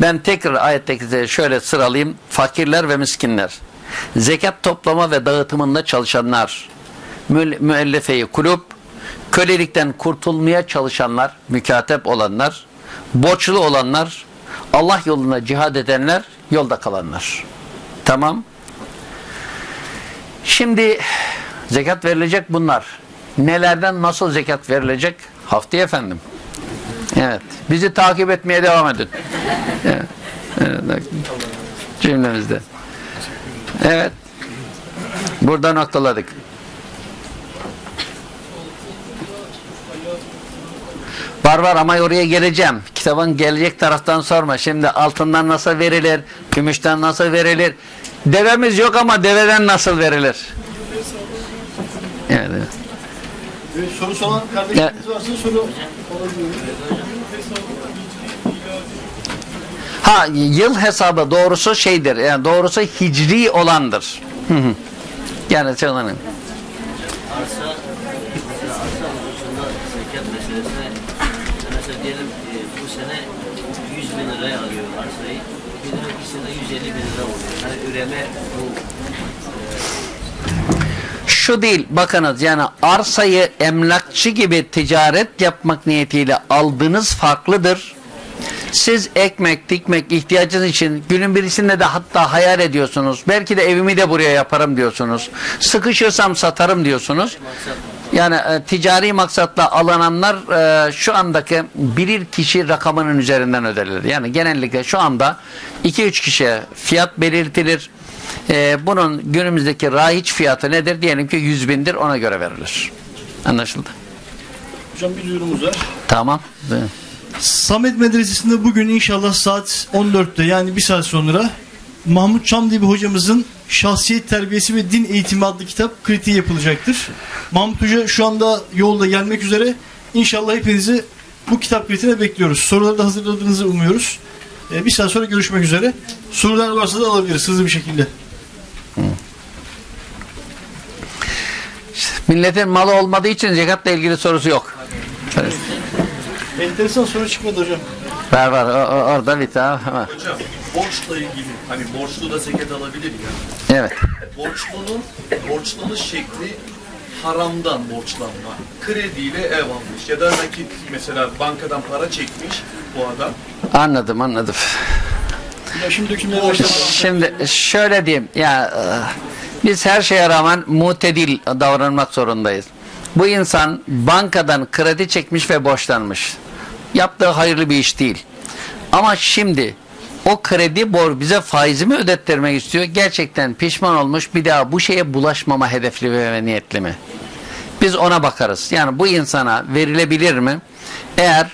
Ben tekrar ayetteki şöyle sıralayayım. Fakirler ve miskinler. Zekat toplama ve dağıtımında çalışanlar. Mü müellefe kulüp. Kölelikten kurtulmaya çalışanlar, mükatep olanlar, borçlu olanlar, Allah yolunda cihad edenler, yolda kalanlar. Tamam. Şimdi zekat verilecek bunlar. Nelerden nasıl zekat verilecek? Haftaya efendim. Evet. Bizi takip etmeye devam edin. Cümlemizde. Evet. Burada noktaladık. Var var ama oraya geleceğim. Kitabın gelecek taraftan sorma. Şimdi altından nasıl verilir? Gümüşten nasıl verilir? Devemiz yok ama deveden nasıl verilir? Evet. evet. Evet, soru soran kardeşleriniz varsa soru olabilir. Ha yıl hesabı doğrusu şeydir. Yani doğrusu hicri olandır. Hı hı. Yani arsa mesela arsa konusunda zekat meselesine mesela diyelim e, bu sene 100 bin liraya alıyor arsayı bir dahaki sene 150 bin lira oluyor. Yani üreme Şu değil bakınız yani arsayı emlakçı gibi ticaret yapmak niyetiyle aldığınız farklıdır. Siz ekmek, dikmek ihtiyacınız için günün birisinde de hatta hayal ediyorsunuz. Belki de evimi de buraya yaparım diyorsunuz. Sıkışırsam satarım diyorsunuz. Yani e, ticari maksatla alınanlar e, şu andaki birir kişi rakamının üzerinden ödenilir. Yani genellikle şu anda 2-3 kişiye fiyat belirtilir. E, bunun günümüzdeki rahiç fiyatı nedir? Diyelim ki 100 bindir ona göre verilir. Anlaşıldı. Hocam bir duyurumuz var. Tamam. Samet Medresesi'nde bugün inşallah saat 14'te yani bir saat sonra Mahmut Çamdibi hocamızın Şahsiyet Terbiyesi ve Din Eğitimi adlı kitap kritiği yapılacaktır. Mahmut Hoca şu anda yolda gelmek üzere. İnşallah hepinizi bu kitap kritiğine bekliyoruz. Soruları da hazırladığınızı umuyoruz. Ee, bir saat sonra görüşmek üzere. Sorular varsa da alabiliriz hızlı bir şekilde. Milletin malı olmadığı için zekatla ilgili sorusu yok. Enteresan soru çıkmadı hocam. Var var o- o- orada bir tane var. Hocam borçla ilgili hani borçlu da zekat alabilir ya. Evet. Borçlunun borçlanış şekli haramdan borçlanma. Krediyle ev almış ya da nakit mesela bankadan para çekmiş bu adam. Anladım anladım. Ya şimdi. Şimdi şöyle diyeyim ya e, biz her şeye rağmen mutedil davranmak zorundayız. Bu insan bankadan kredi çekmiş ve borçlanmış. Yaptığı hayırlı bir iş değil. Ama şimdi o kredi bor bize faizimi ödettirmek istiyor. Gerçekten pişman olmuş bir daha bu şeye bulaşmama hedefli ve niyetli mi? Biz ona bakarız. Yani bu insana verilebilir mi? Eğer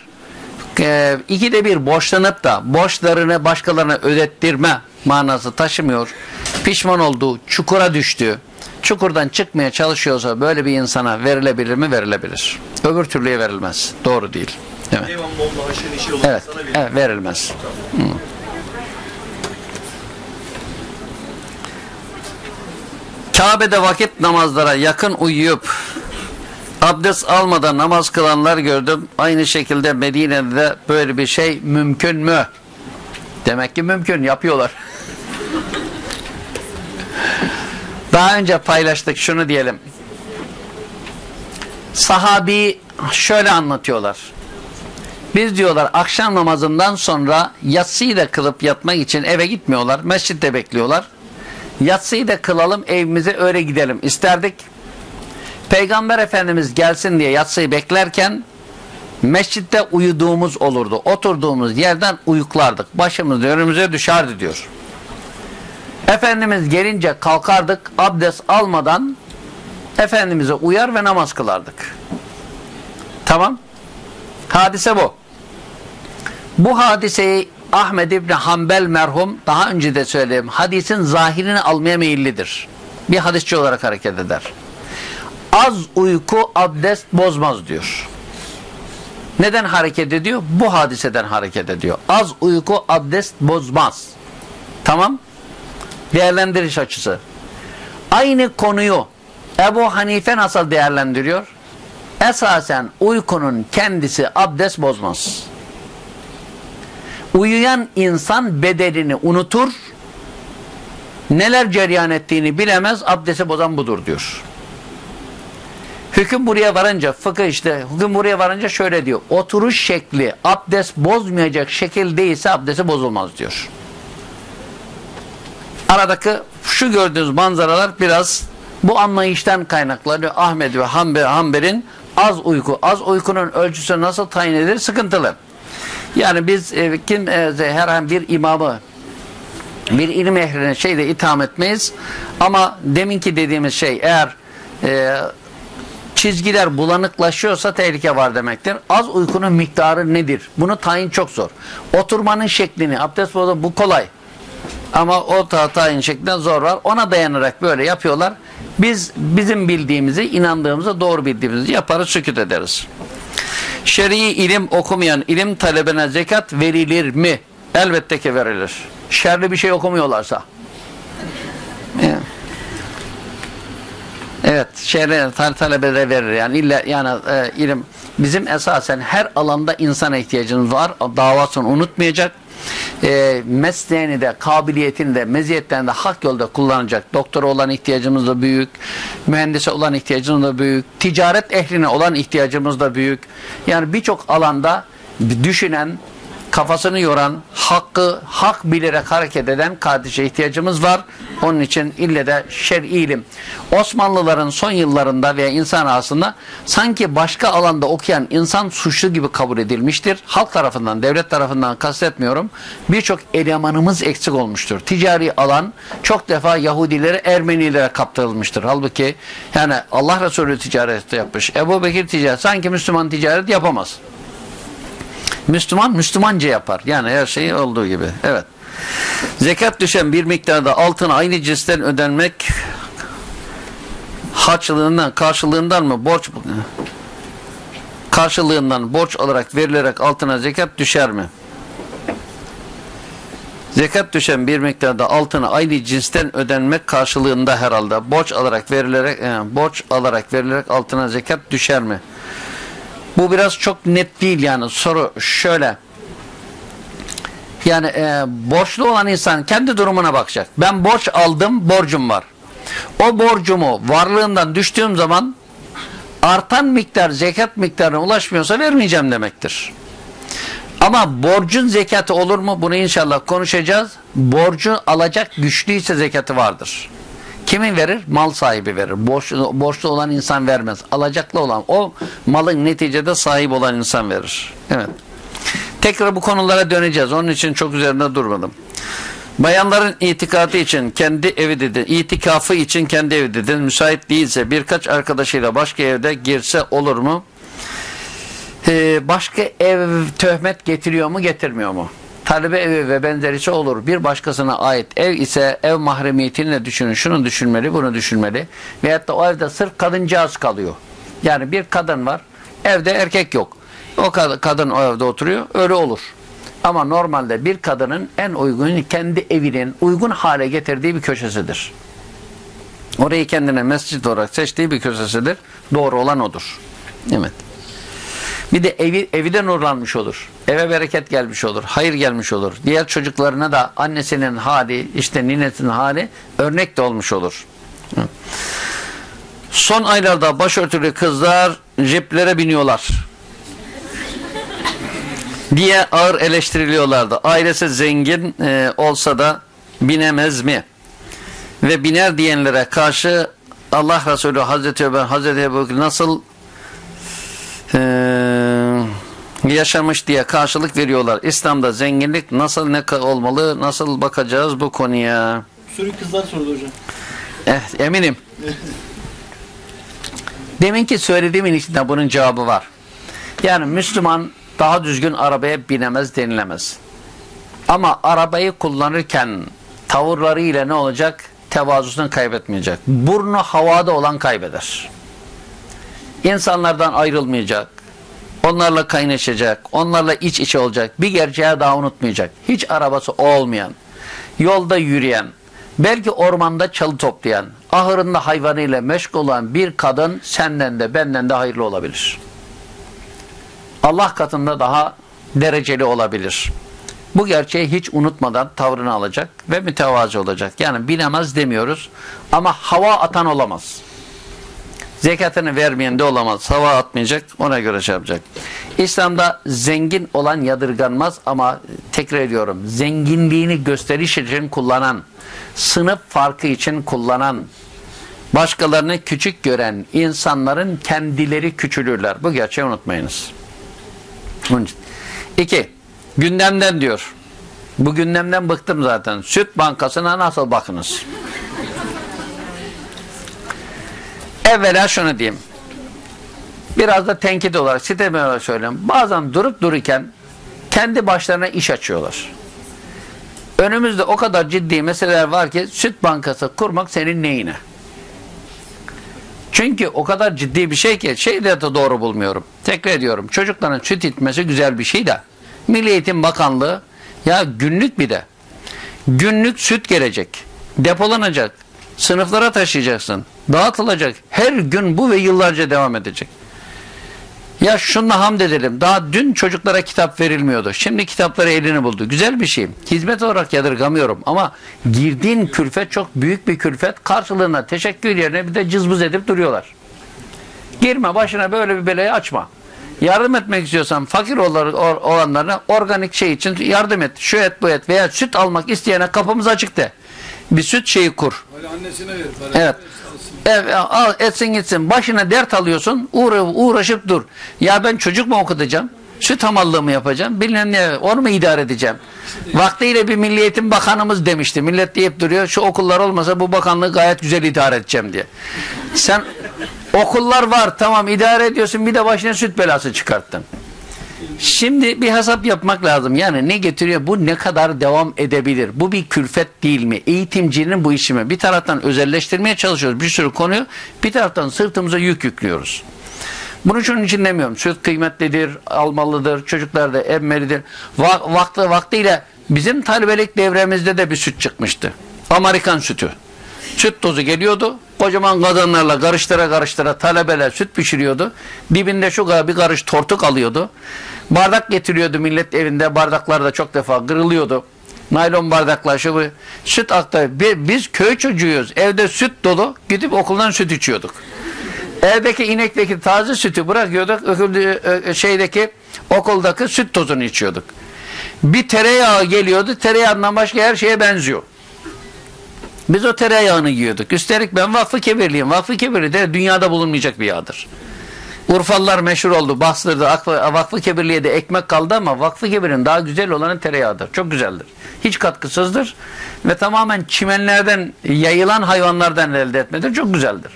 e, ikide bir borçlanıp da borçlarını başkalarına ödettirme manası taşımıyor. Pişman olduğu, çukura düştü. Çukurdan çıkmaya çalışıyorsa böyle bir insana verilebilir mi? Verilebilir. Öbür türlüye verilmez. Doğru değil. Evet. Evet, evet verilmez. Hı. Kabe'de vakit namazlara yakın uyuyup abdest almadan namaz kılanlar gördüm. Aynı şekilde Medine'de de böyle bir şey mümkün mü? Demek ki mümkün yapıyorlar. Daha önce paylaştık şunu diyelim. Sahabi şöyle anlatıyorlar. Biz diyorlar akşam namazından sonra yatsıyı da kılıp yatmak için eve gitmiyorlar. Mescitte bekliyorlar. Yatsıyı da kılalım evimize öyle gidelim isterdik. Peygamber Efendimiz gelsin diye yatsıyı beklerken mescitte uyuduğumuz olurdu. Oturduğumuz yerden uyuklardık. Başımız önümüze düşerdi diyor. Efendimiz gelince kalkardık abdest almadan Efendimiz'e uyar ve namaz kılardık. Tamam. Hadise bu. Bu hadiseyi Ahmed İbni Hanbel merhum daha önce de söyledim. Hadisin zahirini almaya meyillidir. Bir hadisçi olarak hareket eder. Az uyku abdest bozmaz diyor. Neden hareket ediyor? Bu hadiseden hareket ediyor. Az uyku abdest bozmaz. Tamam. Değerlendiriş açısı. Aynı konuyu Ebu Hanife nasıl değerlendiriyor? Esasen uykunun kendisi abdest bozmaz. Uyuyan insan bedenini unutur, neler cereyan ettiğini bilemez, abdesti bozan budur diyor. Hüküm buraya varınca, fıkıh işte, hüküm buraya varınca şöyle diyor. Oturuş şekli abdest bozmayacak şekil değilse abdesti bozulmaz diyor. Aradaki şu gördüğünüz manzaralar biraz bu anlayıştan kaynaklanıyor. Ahmet ve Hanbel, Hanbel'in az uyku. Az uykunun ölçüsü nasıl tayin edilir? Sıkıntılı. Yani biz e, kim e, herhangi bir imamı bir ilim ehline şeyle itham etmeyiz. Ama deminki dediğimiz şey eğer e, çizgiler bulanıklaşıyorsa tehlike var demektir. Az uykunun miktarı nedir? Bunu tayin çok zor. Oturmanın şeklini, abdest bu kolay. Ama o ta tayin şeklinden zor var. Ona dayanarak böyle yapıyorlar. Biz bizim bildiğimizi, inandığımızı, doğru bildiğimizi yaparız, sükut ederiz. Şer'i ilim okumayan ilim talebine zekat verilir mi? Elbette ki verilir. Şerli bir şey okumuyorlarsa. Evet, şerri tal talebelere verir. Yani illa yani e, ilim bizim esasen her alanda insana ihtiyacımız var. Davasını unutmayacak. E, mesleğini de, kabiliyetini de, meziyetlerini de hak yolda kullanacak. Doktora olan ihtiyacımız da büyük. Mühendise olan ihtiyacımız da büyük. Ticaret ehline olan ihtiyacımız da büyük. Yani birçok alanda düşünen, kafasını yoran, hakkı hak bilerek hareket eden kardeşe ihtiyacımız var. Onun için ille de şer'i ilim. Osmanlıların son yıllarında veya insan arasında sanki başka alanda okuyan insan suçlu gibi kabul edilmiştir. Halk tarafından, devlet tarafından kastetmiyorum. Birçok elemanımız eksik olmuştur. Ticari alan çok defa Yahudilere, Ermenilere kaptırılmıştır. Halbuki yani Allah Resulü ticaret yapmış. Ebu Bekir ticaret. Sanki Müslüman ticaret yapamaz. Müslüman Müslümanca yapar. Yani her şey olduğu gibi. Evet. Zekat düşen bir miktarda altın aynı cinsten ödenmek harçlığından, karşılığından mı borç karşılığından borç olarak verilerek altına zekat düşer mi? Zekat düşen bir miktarda altına aynı cinsten ödenmek karşılığında herhalde borç alarak verilerek yani borç alarak verilerek altına zekat düşer mi? Bu biraz çok net değil yani soru şöyle. Yani e, borçlu olan insan kendi durumuna bakacak. Ben borç aldım, borcum var. O borcumu varlığından düştüğüm zaman artan miktar zekat miktarına ulaşmıyorsa vermeyeceğim demektir. Ama borcun zekatı olur mu? Bunu inşallah konuşacağız. Borcu alacak güçlüyse zekatı vardır. Kimin verir? Mal sahibi verir. Borçlu, borçlu olan insan vermez. Alacaklı olan o malın neticede sahip olan insan verir. Evet. Tekrar bu konulara döneceğiz. Onun için çok üzerinde durmadım. Bayanların itikadı için kendi evi dedin, itikafı için kendi evi dedin, müsait değilse birkaç arkadaşıyla başka evde girse olur mu? Ee, başka ev töhmet getiriyor mu getirmiyor mu? Talebe evi ve benzerisi olur. Bir başkasına ait ev ise ev mahremiyetini düşünün. Şunu düşünmeli, bunu düşünmeli. Veyahut da o evde sırf kadıncağız kalıyor. Yani bir kadın var, evde erkek yok. O kadın o evde oturuyor, öyle olur. Ama normalde bir kadının en uygun kendi evinin uygun hale getirdiği bir köşesidir. Orayı kendine mescit olarak seçtiği bir köşesidir. Doğru olan odur. Evet. Bir de evi, evi de nurlanmış olur. Eve bereket gelmiş olur. Hayır gelmiş olur. Diğer çocuklarına da annesinin hali, işte ninesinin hali örnek de olmuş olur. Son aylarda başörtülü kızlar jiplere biniyorlar diye ağır eleştiriliyorlardı. Ailesi zengin e, olsa da binemez mi? Ve biner diyenlere karşı Allah Resulü Hazreti Ömer, Hazreti Ebu nasıl e, yaşamış diye karşılık veriyorlar. İslam'da zenginlik nasıl ne olmalı, nasıl bakacağız bu konuya? Soruyu kızlar sordu hocam. Evet, eminim. Deminki söylediğimin içinde bunun cevabı var. Yani Müslüman daha düzgün arabaya binemez denilemez. Ama arabayı kullanırken tavırlarıyla ne olacak? Tevazusunu kaybetmeyecek. Burnu havada olan kaybeder. İnsanlardan ayrılmayacak. Onlarla kaynaşacak. Onlarla iç içe olacak. Bir gerçeği daha unutmayacak. Hiç arabası olmayan, yolda yürüyen, belki ormanda çalı toplayan, ahırında hayvanıyla meşgul olan bir kadın senden de benden de hayırlı olabilir. Allah katında daha dereceli olabilir. Bu gerçeği hiç unutmadan tavrını alacak ve mütevazi olacak. Yani bilemez demiyoruz ama hava atan olamaz. Zekatını vermeyen de olamaz. Hava atmayacak. Ona göre şey yapacak. İslam'da zengin olan yadırganmaz ama tekrar ediyorum. Zenginliğini gösteriş için kullanan, sınıf farkı için kullanan, başkalarını küçük gören insanların kendileri küçülürler. Bu gerçeği unutmayınız. İki, gündemden diyor. Bu gündemden bıktım zaten. Süt bankasına nasıl bakınız? Evvela şunu diyeyim. Biraz da tenkit olarak, sitem olarak söyleyeyim. Bazen durup dururken kendi başlarına iş açıyorlar. Önümüzde o kadar ciddi meseleler var ki süt bankası kurmak senin neyine? Çünkü o kadar ciddi bir şey ki şey de doğru bulmuyorum. Tekrar ediyorum. Çocukların süt içmesi güzel bir şey de. Milli Eğitim Bakanlığı ya günlük bir de günlük süt gelecek. Depolanacak. Sınıflara taşıyacaksın. Dağıtılacak. Her gün bu ve yıllarca devam edecek. Ya şunla hamd edelim. Daha dün çocuklara kitap verilmiyordu. Şimdi kitapları elini buldu. Güzel bir şey. Hizmet olarak yadırgamıyorum. Ama girdiğin külfet çok büyük bir külfet. Karşılığında teşekkür yerine bir de cızbız edip duruyorlar. Girme başına böyle bir belayı açma. Yardım etmek istiyorsan fakir olanlarına organik şey için yardım et. Şu et bu et veya süt almak isteyene kapımız açık de. Bir süt şeyi kur. Evet. Evet, al etsin gitsin. Başına dert alıyorsun. Uğra, uğraşıp dur. Ya ben çocuk mu okutacağım? Süt hamallığı mı yapacağım? Bilmem ne. Onu mu idare edeceğim? Vaktiyle bir Milli Eğitim Bakanımız demişti. Millet deyip duruyor. Şu okullar olmasa bu bakanlığı gayet güzel idare edeceğim diye. Sen okullar var tamam idare ediyorsun bir de başına süt belası çıkarttın. Şimdi bir hesap yapmak lazım. Yani ne getiriyor? Bu ne kadar devam edebilir? Bu bir külfet değil mi? Eğitimcinin bu işi? Bir taraftan özelleştirmeye çalışıyoruz bir sürü konuyu. Bir taraftan sırtımıza yük yüklüyoruz. Bunu şunun için demiyorum. Süt kıymetlidir, almalıdır, çocuklar da emmelidir. Va vakti, vaktiyle bizim talebelik devremizde de bir süt çıkmıştı. Amerikan sütü. Süt tozu geliyordu. Kocaman kadınlarla karıştıra karıştıra talebeler süt pişiriyordu. Dibinde şu kadar bir karış tortuk alıyordu. Bardak getiriyordu millet evinde. Bardaklar da çok defa kırılıyordu. Naylon bardaklar şu. Süt aktı. Biz köy çocuğuyuz. Evde süt dolu. Gidip okuldan süt içiyorduk. Evdeki inekteki taze sütü bırakıyorduk. Şeydeki okuldaki süt tozunu içiyorduk. Bir tereyağı geliyordu. Tereyağından başka her şeye benziyor. Biz o tereyağını yiyorduk. Üstelik ben vakfı kebirliyim. Vakfı kebirli de dünyada bulunmayacak bir yağdır. Urfalılar meşhur oldu. Bastırdı. Vakfı kebirliye de ekmek kaldı ama vakfı kebirin daha güzel olanı tereyağıdır. Çok güzeldir. Hiç katkısızdır. Ve tamamen çimenlerden yayılan hayvanlardan elde etmedir. Çok güzeldir.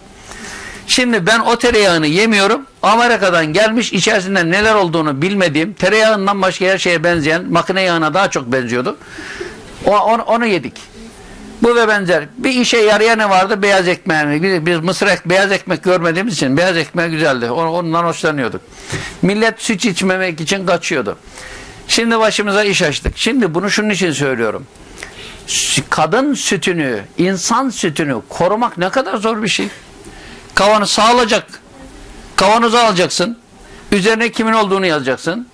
Şimdi ben o tereyağını yemiyorum. Amerika'dan gelmiş içerisinde neler olduğunu bilmediğim tereyağından başka her şeye benzeyen makine yağına daha çok benziyordu. O, onu, onu yedik. Bu ve benzer. Bir işe yarayan ne vardı? Beyaz ekmeğini. Biz mısır ek, beyaz ekmek görmediğimiz için beyaz ekmek güzeldi. Ondan hoşlanıyorduk. Millet süt içmemek için kaçıyordu. Şimdi başımıza iş açtık. Şimdi bunu şunun için söylüyorum. Kadın sütünü, insan sütünü korumak ne kadar zor bir şey. Kavanı sağlayacak. Kavanozu alacaksın. Üzerine kimin olduğunu yazacaksın.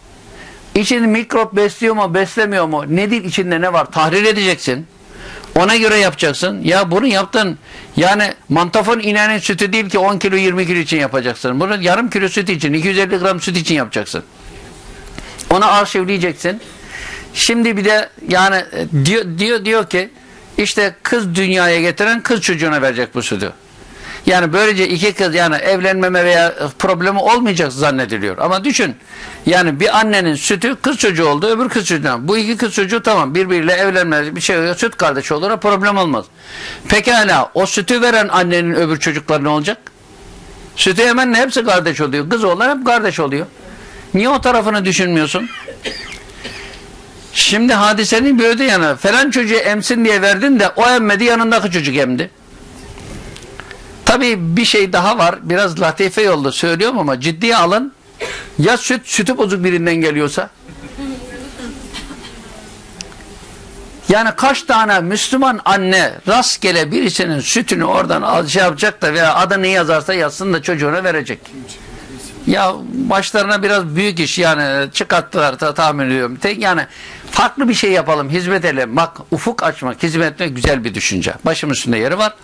İçini mikrop besliyor mu, beslemiyor mu? Nedir içinde ne var? Tahrir edeceksin. Ona göre yapacaksın. Ya bunu yaptın. Yani mantafon ineğinin sütü değil ki 10 kilo 20 kilo için yapacaksın. Bunu yarım kilo süt için 250 gram süt için yapacaksın. Onu arşivleyeceksin. Şimdi bir de yani diyor, diyor, diyor ki işte kız dünyaya getiren kız çocuğuna verecek bu sütü. Yani böylece iki kız yani evlenmeme veya problemi olmayacak zannediliyor. Ama düşün yani bir annenin sütü kız çocuğu oldu öbür kız çocuğuna. Bu iki kız çocuğu tamam birbiriyle evlenmez bir şey süt kardeşi olur problem olmaz. Pekala o sütü veren annenin öbür çocukları ne olacak? Sütü hemen hepsi kardeş oluyor. Kız olan hep kardeş oluyor. Niye o tarafını düşünmüyorsun? Şimdi hadisenin bir öde yanı. Falan çocuğu emsin diye verdin de o emmedi yanındaki çocuk emdi. Tabii bir şey daha var. Biraz latife yolda söylüyorum ama ciddiye alın. Ya süt, sütü bozuk birinden geliyorsa? Yani kaç tane Müslüman anne rastgele birisinin sütünü oradan şey yapacak da veya adını yazarsa yazsın da çocuğuna verecek. Ya başlarına biraz büyük iş yani çıkarttılar ta, tahmin ediyorum. Tek yani farklı bir şey yapalım, hizmet edelim. Bak ufuk açmak, hizmet etmek güzel bir düşünce. Başım üstünde yeri var.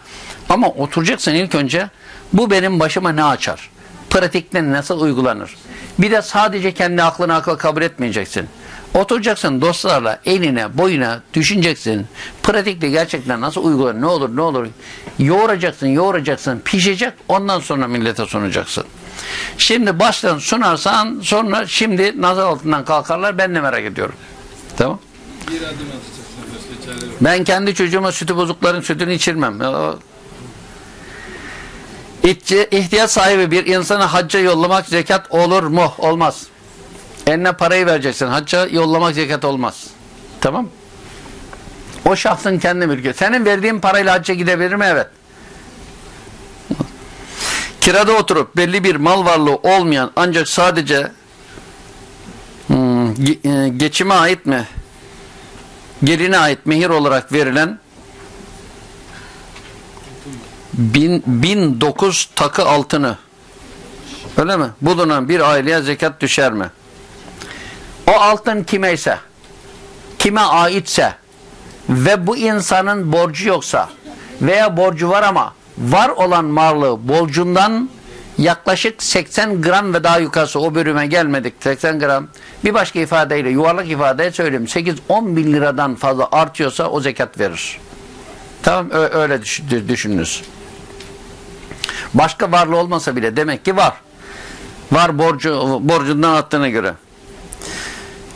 Ama oturacaksın ilk önce bu benim başıma ne açar? Pratikte nasıl uygulanır? Bir de sadece kendi aklını akla kabul etmeyeceksin. Oturacaksın dostlarla eline boyuna düşüneceksin. Pratikte gerçekten nasıl uygulanır ne olur ne olur. Yoğuracaksın yoğuracaksın pişecek ondan sonra millete sunacaksın. Şimdi baştan sunarsan sonra şimdi nazar altından kalkarlar ben de merak ediyorum. Tamam. Bir adım atacaksın. Ben kendi çocuğuma sütü bozukların sütünü içirmem. İhtiyaç sahibi bir insanı hacca yollamak zekat olur mu? Olmaz. Eline parayı vereceksin. Hacca yollamak zekat olmaz. Tamam O şahsın kendi mülkü. Senin verdiğin parayla hacca gidebilir mi? Evet. Kirada oturup belli bir mal varlığı olmayan ancak sadece hmm, e, geçime ait mi? geline ait mehir olarak verilen bin, 1009 takı altını. Öyle mi? Bulunan bir aileye zekat düşer mi? O altın kimeyse kime aitse ve bu insanın borcu yoksa veya borcu var ama var olan marlığı borcundan yaklaşık 80 gram ve daha yukarısı o bölüme gelmedik. 80 gram. Bir başka ifadeyle yuvarlak ifade söyleyeyim. 8-10 bin liradan fazla artıyorsa o zekat verir. Tamam öyle düş- düşününüz başka varlığı olmasa bile demek ki var var borcu borcundan attığına göre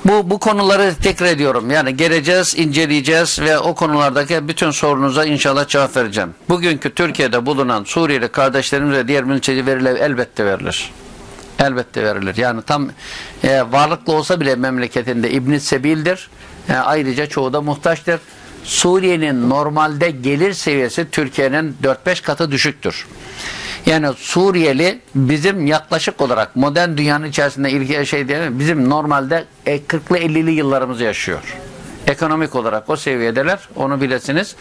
bu, bu konuları tekrar ediyorum. Yani geleceğiz, inceleyeceğiz ve o konulardaki bütün sorunuza inşallah cevap vereceğim. Bugünkü Türkiye'de bulunan Suriyeli kardeşlerimize diğer mülteci verilir, elbette verilir. Elbette verilir. Yani tam e, varlıklı olsa bile memleketinde İbn Sebil'dir. E, ayrıca çoğu da muhtaçtır. Suriye'nin normalde gelir seviyesi Türkiye'nin 4-5 katı düşüktür. Yani Suriyeli bizim yaklaşık olarak modern dünyanın içerisinde ilgi şey diyelim bizim normalde e, 40'lı 50'li yıllarımızı yaşıyor. Ekonomik olarak o seviyedeler onu bilesiniz.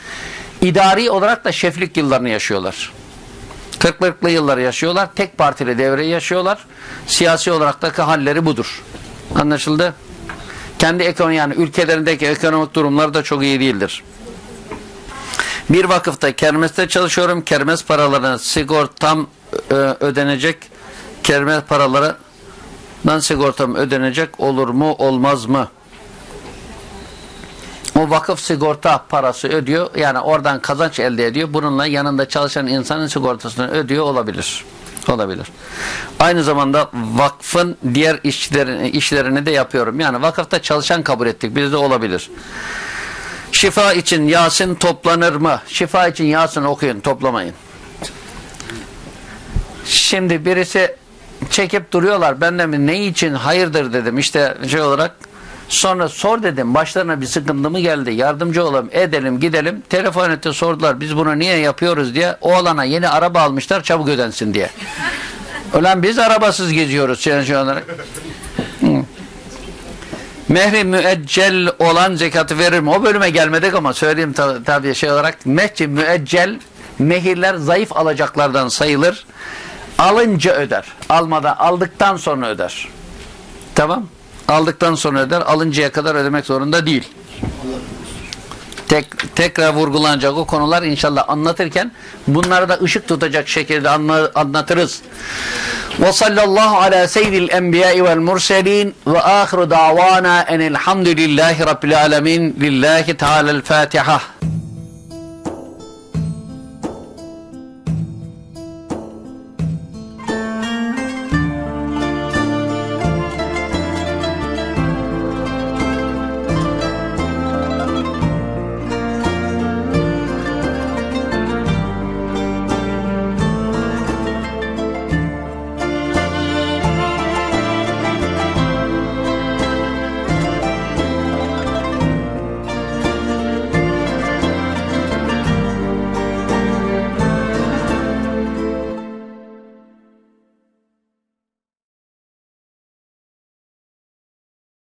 İdari olarak da şeflik yıllarını yaşıyorlar. 40'lı yılları yaşıyorlar. Tek partili devre yaşıyorlar. Siyasi olarak da halleri budur. Anlaşıldı? Kendi ekonomi yani ülkelerindeki ekonomik durumları da çok iyi değildir. Bir vakıfta kermeste çalışıyorum. Kermes paralarına sigortam e, ödenecek. Kermes paralarından sigortam ödenecek olur mu olmaz mı? O vakıf sigorta parası ödüyor. Yani oradan kazanç elde ediyor. Bununla yanında çalışan insanın sigortasını ödüyor olabilir. Olabilir. Aynı zamanda vakfın diğer işlerini, işlerini de yapıyorum. Yani vakıfta çalışan kabul ettik. Bizde olabilir. Şifa için Yasin toplanır mı? Şifa için Yasin okuyun, toplamayın. Şimdi birisi çekip duruyorlar. Ben de ne için hayırdır dedim. İşte şey olarak sonra sor dedim. Başlarına bir sıkıntı mı geldi? Yardımcı olalım, edelim, gidelim. Telefon etti sordular. Biz bunu niye yapıyoruz diye. Oğlana yeni araba almışlar çabuk ödensin diye. Ulan biz arabasız geziyoruz şey olarak. Mehri müeccel olan zekatı veririm. O bölüme gelmedik ama söyleyeyim tabi, tabi şey olarak. Mehri müeccel mehirler zayıf alacaklardan sayılır. Alınca öder. Almadan aldıktan sonra öder. Tamam. Aldıktan sonra öder. Alıncaya kadar ödemek zorunda değil. Tek, tekrar vurgulanacak o konular inşallah anlatırken bunları da ışık tutacak şekilde anla, anlatırız. Ve sallallahu ala seyyidil enbiya'i vel murselin ve ahiru davana enelhamdülillahi rabbil alemin lillahi teala'l Fatiha.